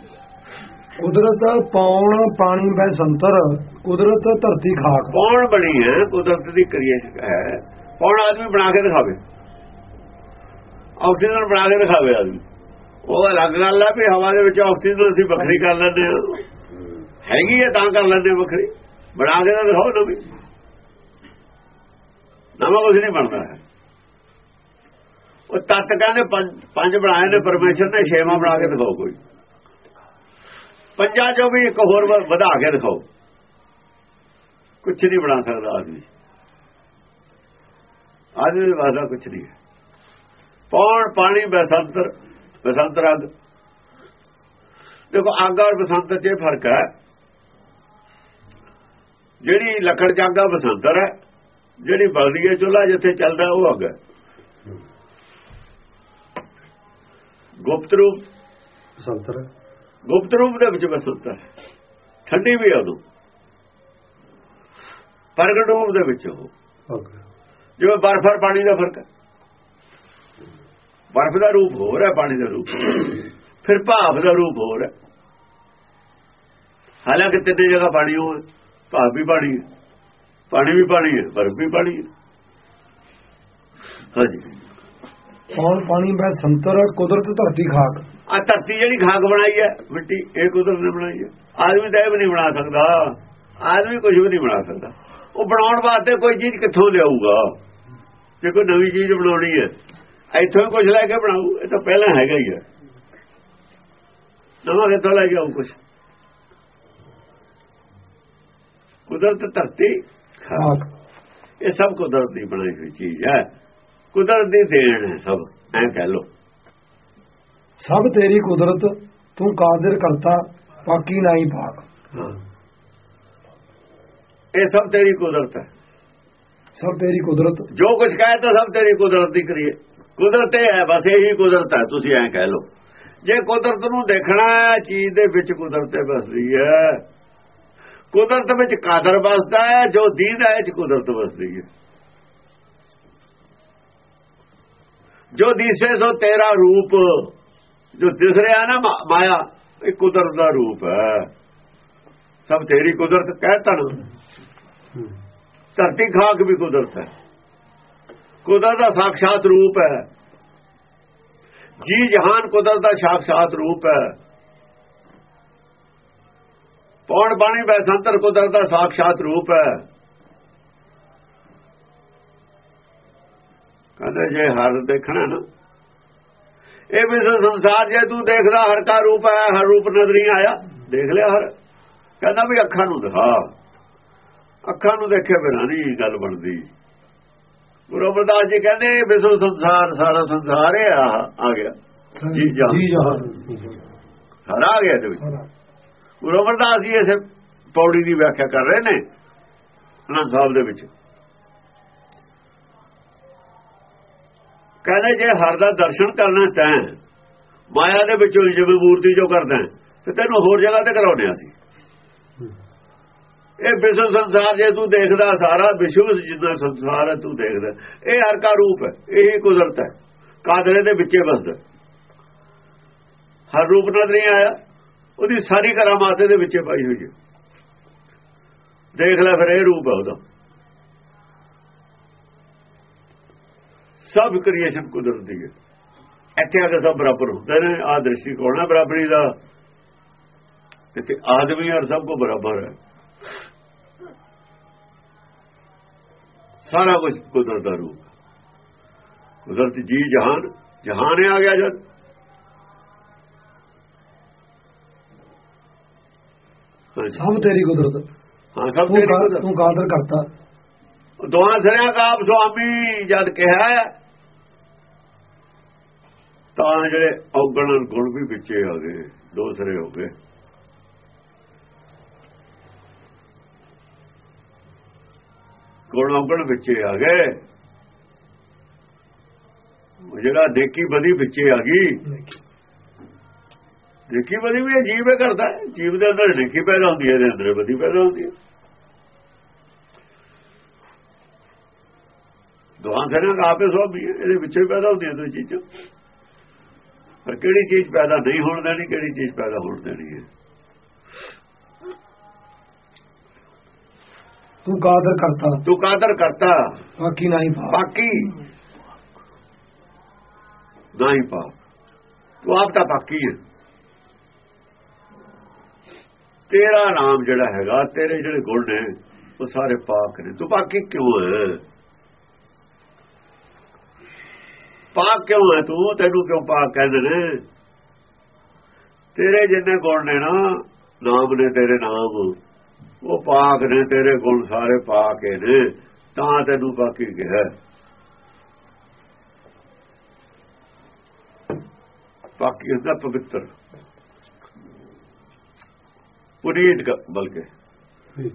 ਕੁਦਰਤ ਪੌਣ ਪਾਣੀ ਬੈ ਸੰਤਰ, ਕੁਦਰਤ ਧਰਤੀ ਖਾਕ। ਕੌਣ ਬਣੀ ਹੈ, ਕੁਦਰਤ ਦੀ ਕ੍ਰੀਏਸ਼ਨ ਹੈ। ਕੌਣ ਆਦਮੀ ਬਣਾ ਕੇ ਦਿਖਾਵੇ। ਆਕਸੀਜਨ ਬਣਾ ਕੇ ਦਿਖਾਵੇ ਆਦਮੀ। ਉਹ ਅਲੱਗ ਗੱਲ ਹੈ ਵੀ ਹਵਾ ਦੇ ਵਿੱਚ ਆਕਸੀਜਨ ਅਸੀਂ ਵੱਖਰੀ ਕਰ ਲੈਂਦੇ ਹਾਂ। ਹੈਗੀ ਹੈ ਤਾਂ ਕਰ ਲੈਂਦੇ ਵੱਖਰੀ। ਬਣਾ ਕੇ ਤਾਂ ਦਿਖਾਓ ਨਵੀਂ। ਨਵਾਂ ਕੁਝ ਨਹੀਂ ਬਣਦਾ ਹੈ। ਉਹ ਤੱਤ ਕਹਿੰਦੇ ਪੰਜ ਬਣਾਏ ਨੇ, ਪਰਮੇਸ਼ਰ ਨੇ ਛੇਵਾਂ ਬਣਾ ਕੇ ਦਿਖਾਓ ਕੋਈ। ਪੰਜਾਂ ਚੋਂ ਵੀ ਇੱਕ ਹੋਰ ਵਧਾ ਕੇ ਦਿਖਾਓ। ਕੁਝ ਨਹੀਂ ਬਣਾ ਸਕਦਾ ਆਦਮੀ। ਆਦਮੀ ਦੇ ਵਾਸਤਾ ਕੁਝ ਨਹੀਂ ਹੈ। ਪੌਣ ਪਾਣੀ ਬਸੰਤਰ ਬਸੰਤਰ ਅੱਗ ਦੇਖੋ, ਅੱਗ ਔਰ ਬਸੰਤਰ 'ਚ ਇਹ ਫ਼ਰਕ ਹੈ। ਜਿਹੜੀ ਲੱਕੜ ਜਾਗਾ ਬਸੰਤਰ ਹੈ। ਜਿਹੜੀ ਬਲਦੀ ਹੈ ਚੁੱਲ੍ਹਾ, ਜਿੱਥੇ ਚੱਲਦਾ ਉਹ ਅੱਗ ਹੈ। ਗੁਪਤ ਰੂਪ। ਬਸੰਤਰ ਗੁਪਤ ਰੂਪ ਦੇ ਵਿੱਚ ਬਸੰਤਰ ਹੈ। ਠੰਡੀ ਵੀ ਉਦੋਂ। ਪ੍ਰਗਟ ਰੂਪ ਦੇ ਵਿੱਚ ਉਹ। ਜਿਵੇਂ ਬਰਫ਼ ਔਰ ਪਾਣੀ ਦਾ ਫ਼ਰਕ ਹੈ। ਬਰਫ਼ ਦਾ ਰੂਪ ਹੋਰ ਹੈ ਪਾਣੀ ਦਾ ਰੂਪ। ਫਿਰ ਭਾਪ ਦਾ ਰੂਪ ਹੋਰ ਹੈ। ਹਾਲਾਂਕਿ ਤਿੰਨੇ ਜਗ੍ਹਾ ਪਾਣੀ ਹੋ। ਭਾਪ ਵੀ ਪਾਣੀ ਹੈ। ਪਾਣੀ ਵੀ ਪਾਣੀ ਹੈ। ਬਰਫ਼ ਵੀ ਪਾਣੀ ਹੈ। ਹਾਂਜੀ। ਪੌਣ ਪਾਣੀ ਬੈ ਸੰਤਰ ਕੁਦਰਤ ਧਰਤੀ ਖਾਕ। ਆ ਧਰਤੀ ਜਿਹੜੀ ਖਾਕ ਬਣਾਈ ਹੈ, ਮਿੱਟੀ ਇਹ ਕੁਦਰਤ ਨੇ ਬਣਾਈ ਹੈ। ਆਦਮੀ ਤਾਂ ਇਹ ਵੀ ਨਹੀਂ ਬਣਾ ਸਕਦਾ। ਆਦਮੀ ਕੁਝ ਵੀ ਨਹੀਂ ਬਣਾ ਸਕਦਾ। ਉਹ ਬਣਾਉਣ ਵਾਸਤੇ ਕੋਈ ਚੀਜ਼ ਕਿੱਥੋਂ ਲਿਆਊਗਾ? ਜੇ ਕੋਈ ਨਵੀਂ ਚੀਜ਼ ਬਣਾਉਣੀ ਹੈ, ਇੱਥੋਂ ਹੀ ਕੁਝ ਲੈ ਕੇ ਬਣਾਊ, ਇਹ ਤਾਂ ਪਹਿਲਾਂ ਹੈਗਾ ਹੀ ਹੈ। ਨਵਾਂ ਕਿੱਥੋਂ ਲੈ ਕੇ ਆਊ ਕੁਝ ਕੁਦਰਤ ਧਰਤੀ ਖਾਕ। ਖਾਕ ਇਹ ਸਭ ਕੁਦਰਤ ਦੀ ਬਣਾਈ ਹੋਈ ਚੀਜ਼ ਹੈ। ਕੁਦਰਤ ਦੀ ਦੇਣ ਹੈ ਸਭ, ਐਂ ਕਹਿ ਲੋ ਸਭ ਤੇਰੀ ਕੁਦਰਤ ਤੂੰ ਕਾਦਰ ਕਰਤਾ ਬਾਕੀ ਨਹੀਂ ਪਾਕ ਇਹ ਸਭ ਤੇਰੀ ਕੁਦਰਤ ਹੈ। ਸਭ ਤੇਰੀ ਕੁਦਰਤ। ਜੋ ਕੁਝ ਕਹੇ ਤਾਂ ਸਭ ਤੇਰੀ ਕੁਦਰਤ ਦੀ ਕਰੀਏ। ਕੁਦਰਤ ਇਹ ਹੈ ਬਸ ਇਹੀ ਕੁਦਰਤ ਹੈ ਤੁਸੀਂ ਐਂ ਕਹਿ ਲਓ। ਜੇ ਕੁਦਰਤ ਨੂੰ ਦੇਖਣਾ ਹੈ ਚੀਜ਼ ਦੇ ਵਿੱਚ ਕੁਦਰਤ ਹੈ ਬਸਦੀ ਹੈ। ਕੁਦਰਤ ਵਿੱਚ ਕਾਦਰ ਵਸਦਾ ਹੈ ਜੋ ਦੀਨ ਹੈ 'ਚ ਕੁਦਰਤ ਵਸਦੀ ਹੈ। ਜੋ ਦਿਸੇ ਸੋ ਤੇਰਾ ਰੂਪ ਜੋ ਦਿਸ ਰਿਹਾ ਨਾ ਮਾਇਆ ਇਹ ਕੁਦਰਤ ਦਾ ਰੂਪ ਹੈ। ਸਭ ਤੇਰੀ ਕੁਦਰਤ ਕਹਿਤਾ ਨਾ ਧਰਤੀ ਖਾਕ ਵੀ ਕੁਦਰਤ ਹੈ। ਕੁਦਰਤ ਦਾ ਸਾਖਸ਼ਾਤ ਰੂਪ ਹੈ। ਜੀ ਜਹਾਨ ਕੁਦਰਤ ਦਾ ਸਾਖਸ਼ਾਤ ਰੂਪ ਹੈ। ਪੌਣ ਬਾਣੀ ਬੈਸੰਤਰ ਕੁਦਰਤ ਦਾ ਸਾਖਸ਼ਾਤ ਰੂਪ ਹੈ। ਕਹਿੰਦੇ ਜੇ ਹਰ ਦੇਖਣਾ ਨਾ ਇਹ ਵੀ ਸੰਸਾਰ ਜੇ ਤੂੰ ਦੇਖਦਾ ਹਰ ਕਾ ਰੂਪ ਹੈ ਹਰ ਰੂਪ ਨਜ਼ਰ ਆਇਆ। ਦੇਖ ਲਿਆ ਹਰ। ਕਹਿੰਦਾ ਵੀ ਅੱਖਾਂ ਨੂੰ ਦਿਖਾ। ਅੱਖਾਂ ਨੂੰ ਦੇਖੇ ਬਿਨਾਂ ਨਹੀਂ ਗੱਲ ਬਣਦੀ। ਗੁਰੂ ਅਮਰਦਾਸ ਜੀ ਕਹਿੰਦੇ ਵਿਸ਼ਵ ਸੰਸਾਰ ਸਾਰਾ ਸੰਸਾਰ ਹੈ ਆ ਆ ਗਿਆ। ਜੀ ਜਹਾਨ। ਜੀ ਜਹਾਨ ਸਾਰਾ ਆ ਗਿਆ ਇਹਦੇ ਵਿੱਚ। ਗੁਰੂ ਅਮਰਦਾਸ ਜੀ ਇਸ ਪੌੜੀ ਦੀ ਵਿਆਖਿਆ ਕਰ ਰਹੇ ਨੇ ਅਨੰਦ ਸਾਹਿਬ ਦੇ ਵਿੱਚ। ਕਹਿੰਦੇ ਜੇ ਹਰ ਦਾ ਦਰਸ਼ਨ ਕਰਨਾ ਤੈਂ ਮਾਇਆ ਦੇ ਵਿੱਚੋਂ ਹੀ ਜਿਵੇਂ ਮੂਰਤੀ ਜੋ ਕਰਦਾ ਤੇ ਤੈਨੂੰ ਹੋਰ ਜਗ੍ਹਾ ਤੇ ਕਰਾਉਣੇ ਆ ਸੀ ਇਹ ਵਿਸ਼ਵ ਸੰਸਾਰ ਜੇ ਤੂੰ ਦੇਖਦਾ, ਸਾਰਾ ਵਿਸ਼ਵ ਜਿੰਨਾ ਸੰਸਾਰ ਹੈ ਤੂੰ ਦੇਖਦਾ। ਇਹ ਹਰ ਕਾ ਰੂਪ ਹੈ, ਇਹੀ ਕੁਦਰਤ ਹੈ। ਕਾਦਰੇ ਦੇ ਵਿੱਚੇ ਵਸਦਾ। ਹਰ ਰੂਪ ਨਾਲ ਨਹੀਂ ਆਇਆ, ਉਹਦੀ ਸਾਰੀ ਕਰਾਮਾਤ ਦੇ ਵਿੱਚੇ ਪਾਈ ਹੋਈ ਹੈ। ਦੇਖ ਲੈ ਫਿਰ ਇਹ ਰੂਪ ਹੈ ਉਹਦਾ। ਸਭ ਕ੍ਰੀਏਸ਼ਨ ਕੁਦਰਤ ਹੈ। ਇੱਥੇ ਆ ਕੇ ਸਭ ਬਰਾਬਰ ਹੁੰਦੇ ਨੇ ਆ ਦ੍ਰਿਸ਼ਟੀਕੋਣ ਹੈ ਬਰਾਬਰੀ ਦਾ? ਇੱਥੇ ਆਦਮੀ ਔਰ ਸਭ ਕੋ ਬਰਾਬਰ ਹੈ। ਸਾਰਾ ਕੁਝ ਕੁਦਰਤ ਦਾ ਰੂਪ। ਕੁਦਰਤ ਜੀ ਜਹਾਨ ਜਹਾਨ ਆ ਗਿਆ ਜਦ। ਸਭ ਤੇਰੀ ਕੁਦਰਤ। ਹਾਂ ਸਭ ਤੂੰ ਤੇਰੀ ਕੁਦਰਤ। ਤੂੰ ਕਾਦਰ ਕਰਤਾ। ਦੋਹਾਂ ਸਿਰਿਆਂ ਆਪ ਸੁਆਮੀ ਜਦ ਕਿਹਾ ਹੈ, ਤਾਂ ਜਿਹੜੇ ਔਗਣ ਗੁਣ ਵੀ ਵਿੱਚੇ ਆ ਗਏ, ਦੂਸਰੇ ਹੋ ਗਏ। ਗੁਣ ਔਗਣ ਵਿੱਚੇ ਆ ਗਏ। ਜਿਹੜਾ ਦੇਖੀ ਬਦੀ ਵਿੱਚੇ ਆ ਗਈ। ਦੇਖੀ ਬਦੀ ਵੀ ਇਹ ਜੀਵ ਹੀ ਕਰਦਾ ਜੀਵ ਦੇ ਅੰਦਰ ਦੇਖੀ ਪੈਦਾ ਹੁੰਦੀ ਹੈ, ਇਹਦੇ ਅੰਦਰ ਬਦੀ ਪੈਦਾ ਹੁੰਦੀ ਹੈ। ਦੋਹਾਂ ਸਿਰਾਂ ਦਾ ਆਪੇ ਸਭ ਇਹਦੇ ਵਿੱਚੋਂ ਹੀ ਪੈਦਾ ਹੁੰਦੀਆਂ ਦੋ ਚੀਜ਼ਾਂ। ਪਰ ਕਿਹੜੀ ਚੀਜ਼ ਪੈਦਾ ਨਹੀਂ ਹੋਣ ਦੇਣੀ ਕਿਹੜੀ ਚੀਜ਼ ਪੈਦਾ ਹੋਣ ਦੇਣੀ ਹੈ? ਤੂੰ ਕਾਦਰ ਕਰਤਾ। ਤੂੰ ਕਾਦਰ ਕਰਤਾ। ਬਾਕੀ ਨਹੀਂ ਪਾ। ਬਾਕੀ ਨਹੀਂ ਪਾ। ਤੂੰ ਆਪ ਤਾਂ ਬਾਕੀ ਹੈ। ਤੇਰਾ ਨਾਮ ਜਿਹੜਾ ਹੈਗਾ ਤੇਰੇ ਜਿਹੜੇ ਗੁਣ ਨੇ ਉਹ ਸਾਰੇ ਪਾਕ ਨੇ। ਤੂੰ ਬਾਕੀ ਕਿਉਂ ਹੈ? ਪਾਕ ਕਿਉਂ ਹੈ ਤੂੰ? ਤੈਨੂੰ ਕਿਉਂ ਪਾਕ ਕਹਿੰਦੇ ਨੇ? ਤੇਰੇ ਜਿੰਨੇ ਗੁਣ ਨੇ ਨਾ ਨਾਮ ਨੇ ਤੇਰੇ ਨਾਮ। ਉਹ ਪਾਕ ਨੇ ਤੇਰੇ ਗੁਣ ਸਾਰੇ ਪਾਕ ਨੇ। ਤਾਂ ਤੈਨੂੰ ਬਾਕੀ ਕਿਹਾ। ਬਾਕੀ ਹੁੰਦਾ ਪਵਿੱਤਰ। ਪੁਨੀਤ ਬਲਕਿ।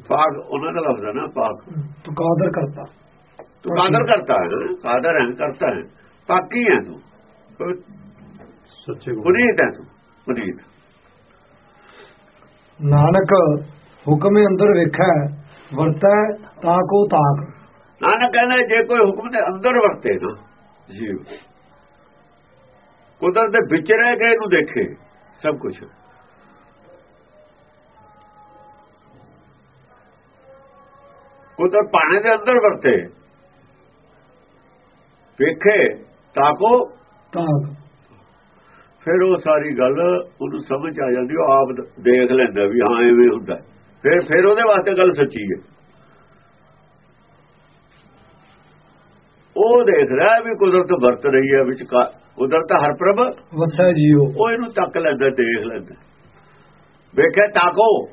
ਪਾਕ ਉਹਨਾਂ ਦਾ ਲਫ਼ਜ਼ ਹੈ ਨਾ ਪਾਕ। ਤੂੰ ਕਾਦਰ ਕਰਤਾ। ਤੂੰ ਕਾਦਰ ਕਰਤਾ ਹੈ ਕਾਦਰ ਹੈ ਕਰਤਾ ਹੈ। ਪਾਕੀ ਹੈ ਤੂੰ। ਸੱਚੇ ਗੁਰੂ। ਪੁਨੀਤ ਹੈ ਤੂੰ ਪੁਨੀਤ। ਨਾਨਕ ਹੁਕਮੇ ਅੰਦਰ ਵੇਖੈ ਵਰਤੈ ਤਾਂ ਕੋ ਤਾਕ। ਨਾਨਕ ਕਹਿੰਦਾ ਜੇ ਕੋਈ ਹੁਕਮ ਦੇ ਅੰਦਰ ਵਰਤੇ ਨਾ ਜੀਵ ਕੁਦਰਤ ਦੇ ਵਿੱਚ ਰਹਿ ਕੇ ਇਹਨੂੰ ਦੇਖੇ ਸਭ ਕੁਝ ਕੁਦਰਤ ਪਾਣੇ ਦੇ ਅੰਦਰ ਵਰਤੇ ਵੇਖੇ ਤਾਕੋ? ਤਾਕ। ਫਿਰ ਉਹ ਸਾਰੀ ਗੱਲ ਉਹਨੂੰ ਸਮਝ ਆ ਜਾਂਦੀ ਉਹ ਆਪ ਦੇਖ ਲੈਂਦਾ ਵੀ ਹਾਂ ਐਵੇਂ ਹੁੰਦਾ। ਫਿਰ ਫਿਰ ਉਹਦੇ ਵਾਸਤੇ ਗੱਲ ਸੱਚੀ ਹੈ। ਉਹ ਦੇਖ ਰਿਹਾ ਵੀ ਕੁਦਰਤ ਵਰਤ ਰਹੀ ਹੈ ਵਿੱਚ ਕੁਦਰਤ ਹਰ ਪ੍ਰਭ ਵਸੈ ਜੀਓ ਉਹ ਇਹਨੂੰ ਤੱਕ ਲੈਂਦਾ ਦੇਖ ਲੈਂਦਾ। ਵੇਖੇ ਤਾਕੋ?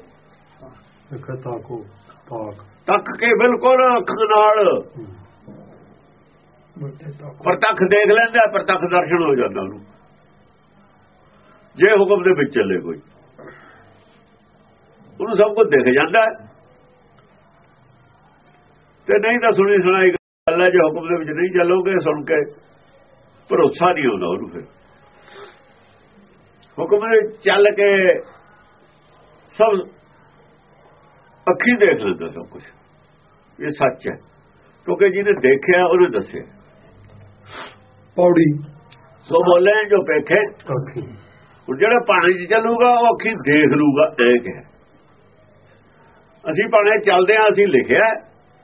ਇੱਕ ਤਾਕੋ ਤਾਕ। ਤੱਕ ਕੇ ਬਿਲਕੁਲ ਅੱਖ ਨਾਲ। ਪ੍ਰਤੱਖ ਦੇਖ ਲੈਂਦਾ, ਪ੍ਰਤੱਖ ਦਰਸ਼ਨ ਹੋ ਜਾਂਦਾ ਉਹਨੂੰ। ਜੇ ਹੁਕਮ ਦੇ ਵਿੱਚ ਚੱਲੇ ਕੋਈ। ਉਹਨੂੰ ਸਭ ਕੁਝ ਦਿਖ ਜਾਂਦਾ ਤੇ ਨਹੀਂ ਤਾਂ ਸੁਣੀ ਸੁਣਾਈ ਗੱਲ ਹੈ, ਜੇ ਹੁਕਮ ਦੇ ਵਿੱਚ ਨਹੀਂ ਚੱਲੋਗੇ ਸੁਣ ਕੇ ਭਰੋਸਾ ਨਹੀਂ ਹੁੰਦਾ ਉਹਨੂੰ ਫਿਰ। ਹੁਕਮ ਦੇ ਚੱਲ ਕੇ ਸਭ ਅੱਖੀ ਦੇਖ ਲੈਂਦਾ ਸਭ ਕੁਝ। ਇਹ ਸੱਚ ਹੈ। ਕਿਉਂਕਿ ਜਿਹਨੇ ਦੇਖਿਆ, ਉਹਨੇ ਦੱਸਿਆ। ਪੌੜੀ। ਸੋ ਬੋਲੇ ਜੋ ਪੇਖੇ ਹੁਣ ਜਿਹੜਾ ਪਾਣੀ 'ਚ ਚੱਲੂਗਾ ਉਹ ਅੱਖੀ ਦੇਖ ਲੂਗਾ ਐ ਕਿ ਅਸੀਂ ਪਾਣੀ ਚੱਲਦੇ ਆ ਅਸੀਂ ਲਿਖਿਆ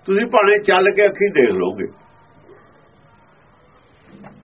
ਤੁਸੀਂ ਪਾਣੀ ਚੱਲ ਕੇ ਅੱਖੀ ਦੇਖ ਲਓਗੇ।